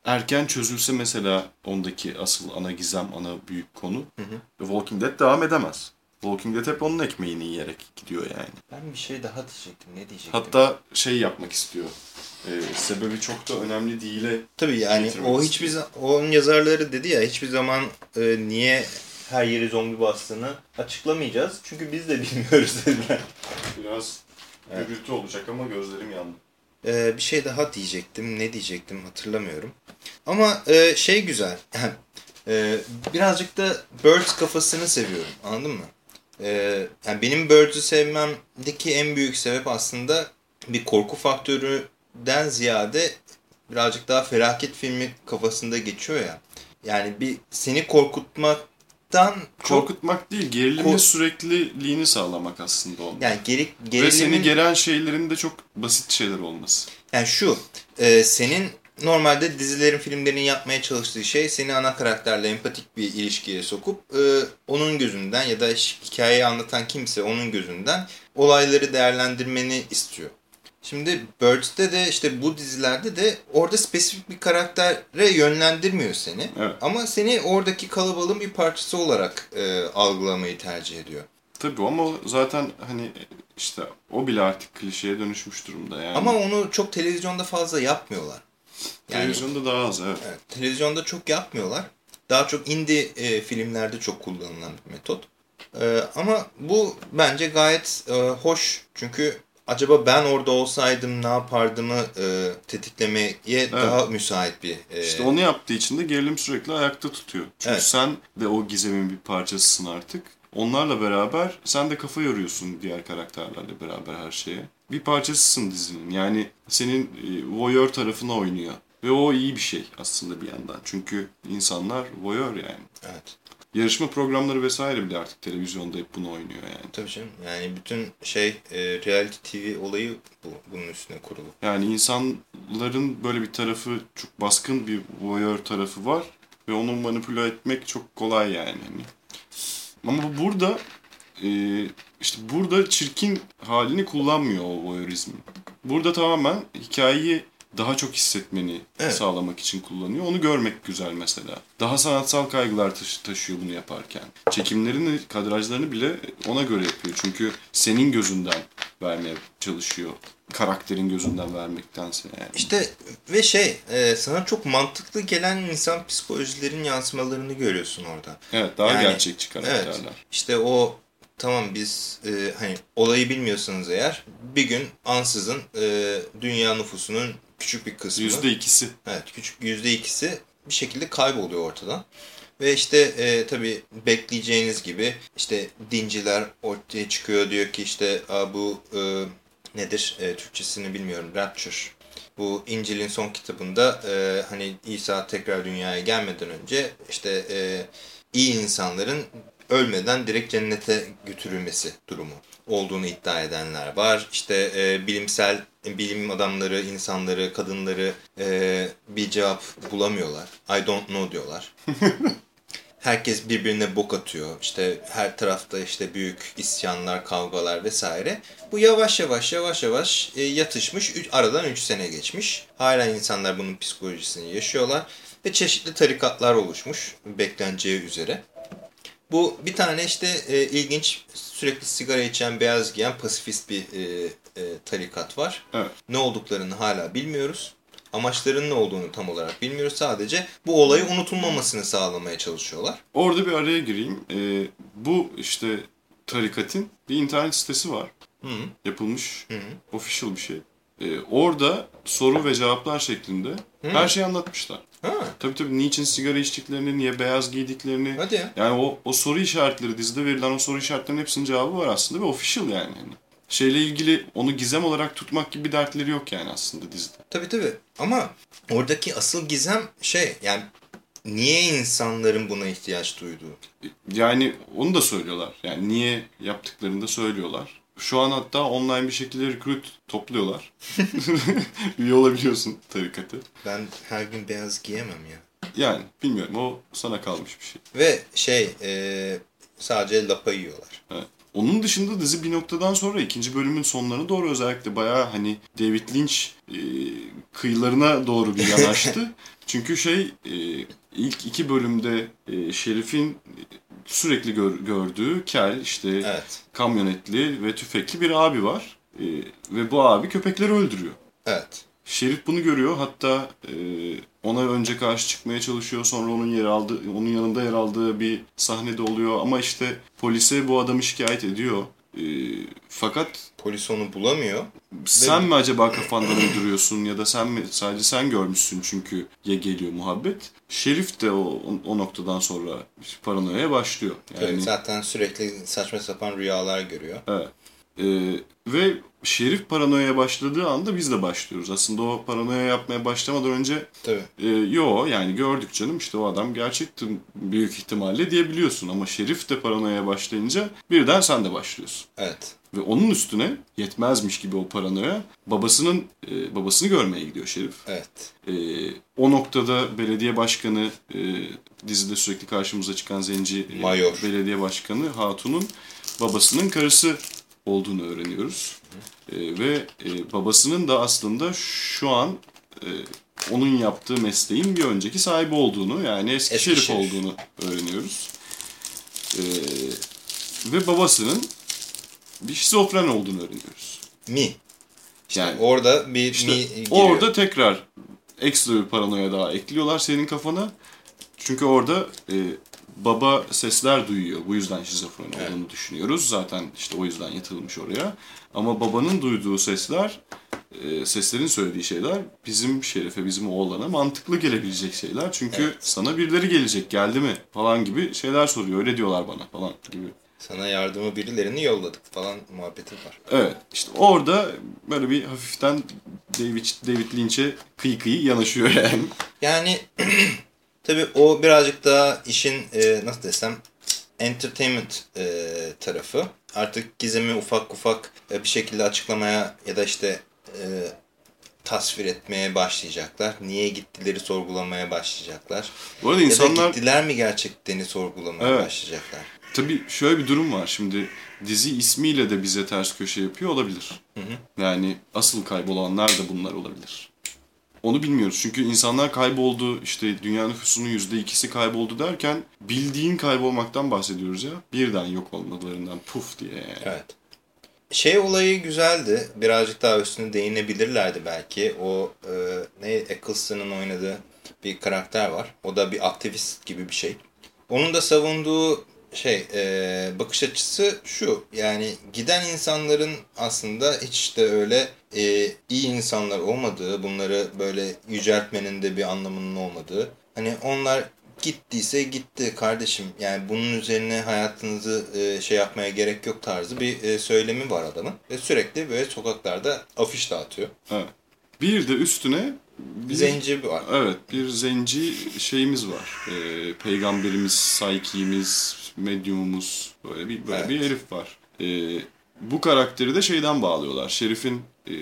[SPEAKER 2] erken çözülse mesela ondaki asıl ana gizem, ana büyük konu
[SPEAKER 1] Hı hı.
[SPEAKER 2] Walking Dead devam edemez. Walking Dead hep onun ekmeğini yiyerek gidiyor yani.
[SPEAKER 1] Ben bir şey daha diyecektim. Ne diyecektim?
[SPEAKER 2] Hatta şey yapmak istiyor. Ee, sebebi çok da önemli değile
[SPEAKER 1] Tabii yani o hiçbir zaman onun yazarları dedi ya hiçbir zaman e, niye her yeri zombi bastığını açıklamayacağız. Çünkü biz de bilmiyoruz dediler.
[SPEAKER 2] biraz
[SPEAKER 1] Evet.
[SPEAKER 2] gürültü olacak ama gözlerim yandı.
[SPEAKER 1] E, bir şey daha diyecektim. Ne diyecektim hatırlamıyorum. Ama e, şey güzel. Yani, e, birazcık da Birds kafasını seviyorum. Anladın mı? E, yani benim Birds'ü sevmemdeki en büyük sebep aslında bir korku faktörüden ziyade birazcık daha felaket filmi kafasında geçiyor ya. Yani bir seni korkutmaktan
[SPEAKER 2] Korkutmak değil, gerilimin
[SPEAKER 1] Ko-
[SPEAKER 2] sürekliliğini sağlamak aslında onun.
[SPEAKER 1] yani geri,
[SPEAKER 2] Ve seni
[SPEAKER 1] gerilimin
[SPEAKER 2] gelen şeylerin de çok basit şeyler olması.
[SPEAKER 1] yani şu e, senin normalde dizilerin filmlerin yapmaya çalıştığı şey seni ana karakterle empatik bir ilişkiye sokup e, onun gözünden ya da hikayeyi anlatan kimse onun gözünden olayları değerlendirmeni istiyor. Şimdi Birds'te de işte bu dizilerde de orada spesifik bir karaktere yönlendirmiyor seni.
[SPEAKER 2] Evet.
[SPEAKER 1] Ama seni oradaki kalabalığın bir parçası olarak e, algılamayı tercih ediyor.
[SPEAKER 2] Tabii ama zaten hani işte o bile artık klişeye dönüşmüş durumda yani.
[SPEAKER 1] Ama onu çok televizyonda fazla yapmıyorlar. Yani
[SPEAKER 2] televizyonda daha az evet.
[SPEAKER 1] evet, televizyonda çok yapmıyorlar. Daha çok indie e, filmlerde çok kullanılan bir metot. E, ama bu bence gayet e, hoş. Çünkü acaba ben orada olsaydım ne yapardımı e, tetiklemeye daha müsait bir... e,
[SPEAKER 2] İşte onu yaptığı için de gerilim sürekli ayakta tutuyor. Çünkü
[SPEAKER 1] Evet.
[SPEAKER 2] sen de o gizemin bir parçasısın artık. Onlarla beraber sen de kafa yoruyorsun diğer karakterlerle beraber her şeye. Bir parçasısın dizinin. Yani senin e, voyeur tarafına oynuyor. Ve o iyi bir şey aslında bir yandan. Çünkü insanlar voyeur yani.
[SPEAKER 1] Evet.
[SPEAKER 2] Yarışma programları vesaire bile artık televizyonda hep bunu oynuyor yani.
[SPEAKER 1] Tabii canım. Yani bütün şey e, reality TV olayı bu, bunun üstüne kurulu.
[SPEAKER 2] Yani insanların böyle bir tarafı çok baskın bir voyeur tarafı var ve onu manipüle etmek çok kolay yani. Hani. Ama bu burada e, işte burada çirkin halini kullanmıyor o voyeurizmin. Burada tamamen hikayeyi daha çok hissetmeni
[SPEAKER 1] Evet.
[SPEAKER 2] sağlamak için kullanıyor. Onu görmek güzel mesela. Daha sanatsal kaygılar taşı- taşıyor bunu yaparken. Çekimlerini, kadrajlarını bile ona göre yapıyor. Çünkü senin gözünden vermeye çalışıyor. Karakterin gözünden vermektense yani.
[SPEAKER 1] İşte ve şey e, sana çok mantıklı gelen insan psikolojilerin yansımalarını görüyorsun orada.
[SPEAKER 2] Evet daha
[SPEAKER 1] Yani,
[SPEAKER 2] gerçekçi karakterler.
[SPEAKER 1] Evet. İşte o tamam biz e, hani olayı bilmiyorsanız eğer bir gün ansızın e, dünya nüfusunun küçük bir kısmı
[SPEAKER 2] Yüzde ikisi.
[SPEAKER 1] evet küçük yüzde ikisi bir şekilde kayboluyor ortadan. Ve işte e, tabii bekleyeceğiniz gibi işte dinciler ortaya çıkıyor diyor ki işte Aa, bu e, nedir e, Türkçesini bilmiyorum Rapture. Bu İncil'in son kitabında e, hani İsa tekrar dünyaya gelmeden önce işte e, iyi insanların ölmeden direkt cennete götürülmesi durumu olduğunu iddia edenler var. İşte e, bilimsel bilim adamları, insanları, kadınları e, bir cevap bulamıyorlar. I don't know diyorlar. Herkes birbirine bok atıyor. İşte her tarafta işte büyük isyanlar, kavgalar vesaire. Bu yavaş yavaş yavaş yavaş e, yatışmış. Üç, aradan 3 sene geçmiş. Hala insanlar bunun psikolojisini yaşıyorlar. Ve çeşitli tarikatlar oluşmuş bekleneceği üzere. Bu bir tane işte e, ilginç sürekli sigara içen, beyaz giyen pasifist bir e, e, tarikat var.
[SPEAKER 2] Evet.
[SPEAKER 1] Ne olduklarını hala bilmiyoruz. Amaçlarının ne olduğunu tam olarak bilmiyoruz. Sadece bu olayı unutulmamasını sağlamaya çalışıyorlar.
[SPEAKER 2] Orada bir araya gireyim. Ee, bu işte tarikatın bir internet sitesi var.
[SPEAKER 1] Hı
[SPEAKER 2] Yapılmış
[SPEAKER 1] hı. hı.
[SPEAKER 2] official bir şey. Ee, orada soru ve cevaplar şeklinde her şeyi anlatmışlar.
[SPEAKER 1] Ha,
[SPEAKER 2] Tabii tabii niçin sigara içtiklerini, niye beyaz giydiklerini.
[SPEAKER 1] hadi ya.
[SPEAKER 2] Yani o, o soru işaretleri, dizide verilen o soru işaretlerinin hepsinin cevabı var aslında ve official yani. Hani şeyle ilgili onu gizem olarak tutmak gibi bir dertleri yok yani aslında dizide.
[SPEAKER 1] Tabii tabii. Ama oradaki asıl gizem şey yani niye insanların buna ihtiyaç duyduğu.
[SPEAKER 2] Yani onu da söylüyorlar. Yani niye yaptıklarını da söylüyorlar. Şu an hatta online bir şekilde recruit topluyorlar. Üye olabiliyorsun tarikatı.
[SPEAKER 1] Ben her gün beyaz giyemem ya.
[SPEAKER 2] Yani bilmiyorum o sana kalmış bir şey.
[SPEAKER 1] Ve şey e, sadece lapa yiyorlar.
[SPEAKER 2] Evet. Onun dışında dizi bir noktadan sonra ikinci bölümün sonlarına doğru özellikle bayağı hani David Lynch e, kıyılarına doğru bir yanaştı. Çünkü şey e, ilk iki bölümde e, Şerif'in sürekli gör- gördüğü kel işte
[SPEAKER 1] Evet.
[SPEAKER 2] kamyonetli ve tüfekli bir abi var. E, ve bu abi köpekleri öldürüyor.
[SPEAKER 1] Evet.
[SPEAKER 2] Şerif bunu görüyor. Hatta e, ona önce karşı çıkmaya çalışıyor. Sonra onun yer aldığı, onun yanında yer aldığı bir sahnede oluyor. Ama işte polise bu adamı şikayet ediyor. E, fakat
[SPEAKER 1] Polis onu bulamıyor.
[SPEAKER 2] sen mi acaba kafanda uyduruyorsun ya da sen mi sadece sen görmüşsün çünkü ya geliyor muhabbet. Şerif de o, o noktadan sonra paranoya başlıyor. Yani
[SPEAKER 1] Evet, zaten sürekli saçma sapan rüyalar görüyor.
[SPEAKER 2] Evet. Ee, ve Şerif paranoya başladığı anda biz de başlıyoruz. Aslında o paranoya yapmaya başlamadan önce
[SPEAKER 1] Tabii.
[SPEAKER 2] e, yo yani gördük canım işte o adam gerçekti büyük ihtimalle diyebiliyorsun. Ama Şerif de paranoya başlayınca birden sen de başlıyorsun.
[SPEAKER 1] Evet.
[SPEAKER 2] Ve onun üstüne yetmezmiş gibi o paranoya babasının e, babasını görmeye gidiyor Şerif.
[SPEAKER 1] Evet.
[SPEAKER 2] E, o noktada belediye başkanı e, dizide sürekli karşımıza çıkan zenci e,
[SPEAKER 1] Mayor.
[SPEAKER 2] belediye başkanı Hatun'un babasının karısı olduğunu öğreniyoruz. E, ve e, babasının da aslında şu an e, onun yaptığı mesleğin bir önceki sahibi olduğunu yani eski,
[SPEAKER 1] Eski
[SPEAKER 2] şerif,
[SPEAKER 1] şerif.
[SPEAKER 2] olduğunu öğreniyoruz. E, ve babasının bir şizofren olduğunu öğreniyoruz.
[SPEAKER 1] Mi. İşte
[SPEAKER 2] Yani-
[SPEAKER 1] orada bir
[SPEAKER 2] İşte
[SPEAKER 1] mi giriyor.
[SPEAKER 2] orada tekrar ekstra bir paranoya daha ekliyorlar senin kafana. Çünkü orada e, baba sesler duyuyor. Bu yüzden şizofren olduğunu düşünüyoruz. Zaten işte o yüzden yatırılmış oraya. Ama babanın duyduğu sesler, e, seslerin söylediği şeyler bizim Şerif'e, bizim oğlana mantıklı gelebilecek şeyler. Çünkü
[SPEAKER 1] Evet.
[SPEAKER 2] sana birileri gelecek, geldi mi falan gibi şeyler soruyor. Öyle diyorlar bana falan gibi.
[SPEAKER 1] Sana yardımı birilerini yolladık falan muhabbeti var.
[SPEAKER 2] Evet işte orada böyle bir hafiften David, David Lynch'e kıyı kıyı yanaşıyor yani.
[SPEAKER 1] Yani tabii o birazcık daha işin e, nasıl desem entertainment e, tarafı. Artık gizemi ufak ufak e, bir şekilde açıklamaya ya da işte e, tasvir etmeye başlayacaklar. Niye gittileri sorgulamaya başlayacaklar.
[SPEAKER 2] Bu arada
[SPEAKER 1] Ya da
[SPEAKER 2] insanlar
[SPEAKER 1] gittiler mi gerçekten sorgulamaya
[SPEAKER 2] Evet.
[SPEAKER 1] başlayacaklar.
[SPEAKER 2] tabii şöyle bir durum var. Şimdi dizi ismiyle de bize ters köşe yapıyor olabilir.
[SPEAKER 1] Hı hı.
[SPEAKER 2] Yani asıl kaybolanlar da bunlar olabilir. Onu bilmiyoruz. Çünkü insanlar kayboldu, işte dünya nüfusunun %2'si kayboldu derken bildiğin kaybolmaktan bahsediyoruz ya. Birden yok olmalarından puf diye.
[SPEAKER 1] Evet. Şey olayı güzeldi. Birazcık daha üstüne değinebilirlerdi belki. O e, ne Eccleston'ın oynadığı bir karakter var. O da bir aktivist gibi bir şey. Onun da savunduğu şey e, bakış açısı şu. Yani giden insanların aslında hiç de öyle e, iyi insanlar olmadığı, bunları böyle yüceltmenin de bir anlamının olmadığı. Hani onlar gittiyse gitti kardeşim. Yani bunun üzerine hayatınızı e, şey yapmaya gerek yok tarzı bir e, söylemi var adamın. Ve sürekli böyle sokaklarda afiş dağıtıyor.
[SPEAKER 2] Evet. Bir de üstüne bir,
[SPEAKER 1] Zenci var.
[SPEAKER 2] Evet bir zenci şeyimiz var. Ee, peygamberimiz, saykimiz, medyumumuz böyle bir böyle
[SPEAKER 1] Evet.
[SPEAKER 2] bir herif var. Ee, bu karakteri de şeyden bağlıyorlar. Şerif'in e,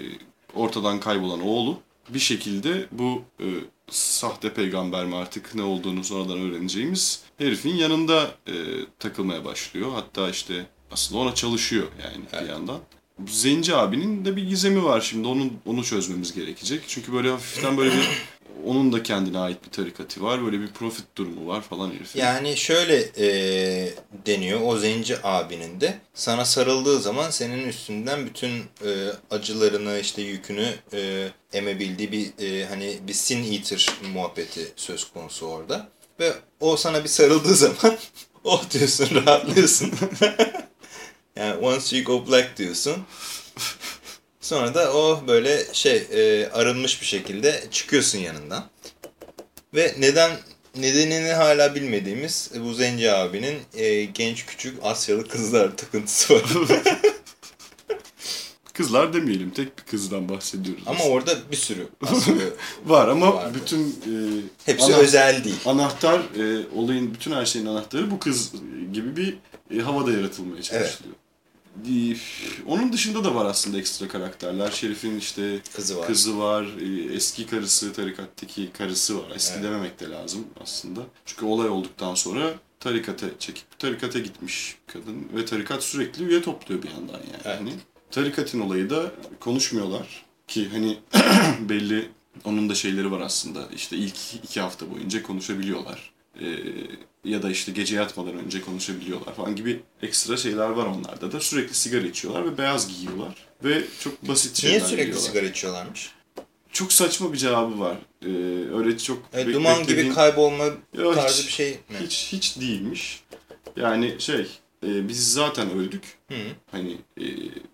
[SPEAKER 2] ortadan kaybolan oğlu bir şekilde bu e, sahte peygamber mi artık ne olduğunu sonradan öğreneceğimiz herifin yanında e, takılmaya başlıyor. Hatta işte aslında ona çalışıyor yani bir yandan. Zenci abinin de bir gizemi var şimdi. Onu onu çözmemiz gerekecek. Çünkü böyle hafiften böyle bir onun da kendine ait bir tarikatı var. Böyle bir profit durumu var falan herifin.
[SPEAKER 1] Yani şöyle e, deniyor o zenci abinin de sana sarıldığı zaman senin üstünden bütün e, acılarını işte yükünü e, emebildiği bir e, hani bir sin eater muhabbeti söz konusu orada. Ve o sana bir sarıldığı zaman oh diyorsun rahatlıyorsun. yani once you go black diyorsun. Sonra da o böyle şey e, arınmış bir şekilde çıkıyorsun yanından. Ve neden nedenini hala bilmediğimiz bu Zenci abinin e, genç küçük Asyalı kızlar takıntısı var.
[SPEAKER 2] Kızlar demeyelim. Tek bir kızdan bahsediyoruz.
[SPEAKER 1] Ama
[SPEAKER 2] aslında.
[SPEAKER 1] orada bir sürü
[SPEAKER 2] var ama
[SPEAKER 1] Vardı.
[SPEAKER 2] bütün e,
[SPEAKER 1] Hepsi
[SPEAKER 2] ana-
[SPEAKER 1] özel değil.
[SPEAKER 2] anahtar e, olayın bütün her şeyin anahtarı bu kız gibi bir e, havada yaratılmaya çalışılıyor. E, Onun dışında da var aslında ekstra karakterler. Şerif'in işte
[SPEAKER 1] Kızı var.
[SPEAKER 2] Kızı var, e, eski karısı, tarikattaki karısı var. Eski
[SPEAKER 1] Evet.
[SPEAKER 2] dememek de lazım aslında. Çünkü olay olduktan sonra tarikata çekip tarikata gitmiş kadın ve tarikat sürekli üye topluyor bir yandan yani.
[SPEAKER 1] Evet.
[SPEAKER 2] Hani tarikatın olayı da konuşmuyorlar ki hani belli onun da şeyleri var aslında. İşte ilk iki hafta boyunca konuşabiliyorlar. E, ya da işte gece yatmadan önce konuşabiliyorlar falan gibi ekstra şeyler var onlarda da. Sürekli sigara içiyorlar ve beyaz giyiyorlar. Ve çok basit şeyler
[SPEAKER 1] Niye sürekli
[SPEAKER 2] yiyorlar.
[SPEAKER 1] sigara içiyorlarmış?
[SPEAKER 2] Çok saçma bir cevabı var. Ee, öyle çok
[SPEAKER 1] E, duman gibi
[SPEAKER 2] beklediğin-
[SPEAKER 1] kaybolma
[SPEAKER 2] Yo,
[SPEAKER 1] tarzı
[SPEAKER 2] hiç-
[SPEAKER 1] bir şey mi?
[SPEAKER 2] hiç hiç değilmiş. Yani şey e, biz zaten öldük.
[SPEAKER 1] Hı.
[SPEAKER 2] Hani e,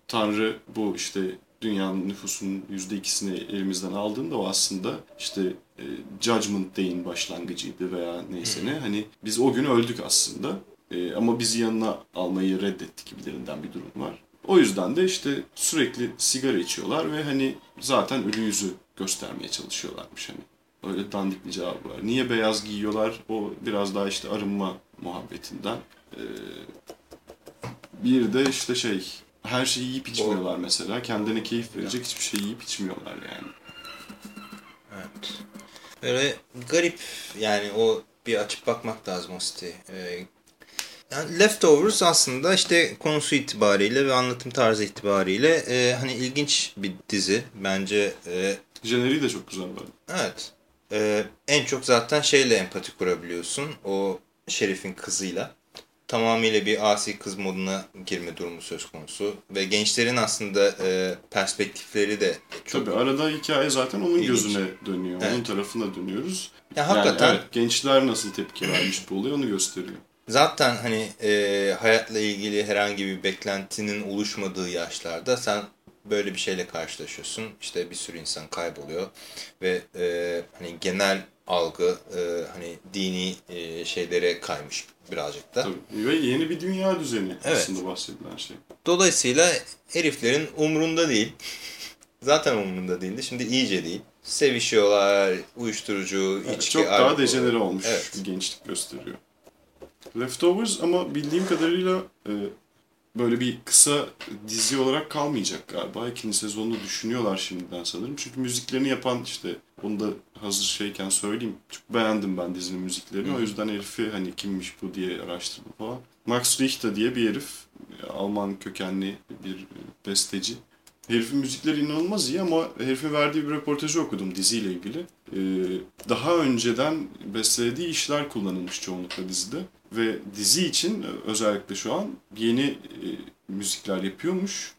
[SPEAKER 2] Tanrı bu işte dünyanın nüfusunun yüzde ikisini elimizden aldığında o aslında işte e, Judgment Day'in başlangıcıydı veya neyse ne. Hani biz o gün öldük aslında. E, ama bizi yanına almayı reddetti gibilerinden bir durum var. O yüzden de işte sürekli sigara içiyorlar ve hani zaten ölü yüzü göstermeye çalışıyorlarmış hani. Öyle dandik bir cevabı var. Niye beyaz giyiyorlar? O biraz daha işte arınma muhabbetinden. Ee, bir de işte şey her şeyi yiyip içmiyorlar mesela. Kendine keyif verecek hiçbir şey yiyip içmiyorlar yani.
[SPEAKER 1] Evet. Böyle garip yani o bir açıp bakmak lazım o siteye. Ee, yani Leftovers aslında işte konusu itibariyle ve anlatım tarzı itibariyle e, hani ilginç bir dizi. Bence e,
[SPEAKER 2] Jeneriği de çok güzel var.
[SPEAKER 1] evet. E, en çok zaten şeyle empati kurabiliyorsun. O Şerif'in kızıyla. Tamamıyla bir asi kız moduna girme durumu söz konusu. Ve gençlerin aslında e, perspektifleri de çok...
[SPEAKER 2] Tabii arada hikaye zaten onun
[SPEAKER 1] İlginç.
[SPEAKER 2] gözüne dönüyor. Onun
[SPEAKER 1] Evet.
[SPEAKER 2] tarafına dönüyoruz.
[SPEAKER 1] Ya hakikaten
[SPEAKER 2] Yani evet, gençler nasıl tepki vermiş bu olaya onu gösteriyor.
[SPEAKER 1] Zaten hani e, hayatla ilgili herhangi bir beklentinin oluşmadığı yaşlarda sen böyle bir şeyle karşılaşıyorsun. İşte bir sürü insan kayboluyor ve e, hani genel algı e, hani dini e, şeylere kaymış birazcık da.
[SPEAKER 2] Tabii. Ve yeni bir dünya düzeni
[SPEAKER 1] Evet.
[SPEAKER 2] aslında bahsedilen şey.
[SPEAKER 1] Dolayısıyla heriflerin umrunda değil. Zaten umrunda değildi. Şimdi iyice değil. Sevişiyorlar, uyuşturucu,
[SPEAKER 2] Evet,
[SPEAKER 1] içki,
[SPEAKER 2] çok daha
[SPEAKER 1] alkol.
[SPEAKER 2] dejenere olmuş
[SPEAKER 1] Evet.
[SPEAKER 2] bir gençlik gösteriyor. Leftovers ama bildiğim kadarıyla e, böyle bir kısa dizi olarak kalmayacak galiba. İkinci sezonunu düşünüyorlar şimdiden sanırım. Çünkü müziklerini yapan işte onu da hazır şeyken söyleyeyim. Çok beğendim ben dizinin müziklerini.
[SPEAKER 1] Hı.
[SPEAKER 2] O yüzden herifi hani kimmiş bu diye araştırdım falan. Max Richter diye bir herif. Alman kökenli bir besteci. Herifin müzikleri inanılmaz iyi ama herifin verdiği bir röportajı okudum diziyle ilgili. Ee, daha önceden bestelediği işler kullanılmış çoğunlukla dizide. Ve dizi için özellikle şu an yeni e, müzikler yapıyormuş.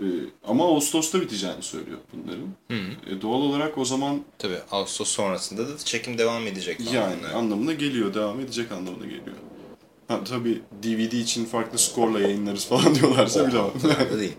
[SPEAKER 2] E, ama Ağustos'ta biteceğini söylüyor bunların.
[SPEAKER 1] Hı.
[SPEAKER 2] E, doğal olarak o zaman
[SPEAKER 1] Tabii Ağustos sonrasında da çekim devam edecek.
[SPEAKER 2] yani
[SPEAKER 1] Evet.
[SPEAKER 2] anlamına geliyor, devam edecek anlamına geliyor. Ha, tabii DVD için farklı skorla yayınlarız falan diyorlarsa bilemem.
[SPEAKER 1] Değil.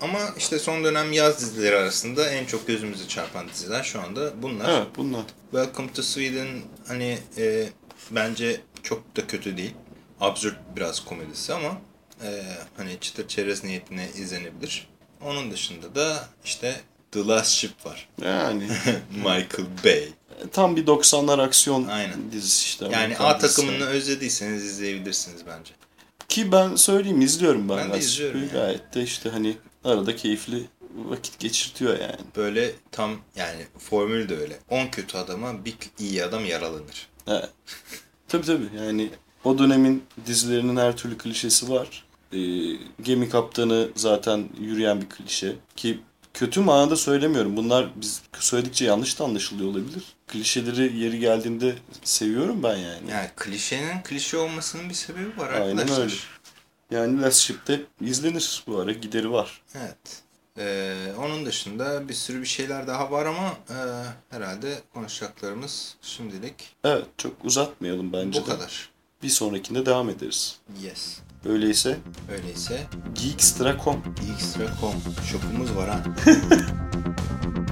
[SPEAKER 1] Ama işte son dönem yaz dizileri arasında en çok gözümüzü çarpan diziler şu anda bunlar.
[SPEAKER 2] evet bunlar.
[SPEAKER 1] Welcome to Sweden hani e, bence çok da kötü değil. Absürt biraz komedisi ama e, hani çıtır çerez niyetine izlenebilir. Onun dışında da işte The Last Ship var.
[SPEAKER 2] Yani
[SPEAKER 1] Michael Bay.
[SPEAKER 2] tam bir 90'lar aksiyon
[SPEAKER 1] Aynen.
[SPEAKER 2] dizisi işte.
[SPEAKER 1] Yani A takımını özlediyseniz izleyebilirsiniz bence.
[SPEAKER 2] Ki ben söyleyeyim izliyorum ben.
[SPEAKER 1] Ben de izliyorum yani.
[SPEAKER 2] Gayet de işte hani arada keyifli vakit geçirtiyor yani.
[SPEAKER 1] Böyle tam yani formül de öyle. 10 kötü adama bir iyi adam yaralanır.
[SPEAKER 2] Evet. tabii tabii yani o dönemin dizilerinin her türlü klişesi var. Ee, gemi kaptanı zaten yürüyen bir klişe. Ki kötü manada söylemiyorum. Bunlar biz söyledikçe yanlış da anlaşılıyor olabilir. Klişeleri yeri geldiğinde seviyorum ben yani.
[SPEAKER 1] Yani klişenin klişe olmasının bir sebebi var
[SPEAKER 2] Aynen
[SPEAKER 1] arkadaşlar.
[SPEAKER 2] öyle. Yani Last Ship'te izlenir bu ara gideri var.
[SPEAKER 1] Evet. Ee, onun dışında bir sürü bir şeyler daha var ama e, herhalde konuşacaklarımız şimdilik
[SPEAKER 2] Evet çok uzatmayalım bence
[SPEAKER 1] bu
[SPEAKER 2] de.
[SPEAKER 1] kadar.
[SPEAKER 2] Bir sonrakinde devam ederiz.
[SPEAKER 1] Yes.
[SPEAKER 2] Öyleyse.
[SPEAKER 1] Öyleyse.
[SPEAKER 2] Geekstra.com
[SPEAKER 1] Xtra.com shopumuz var ha.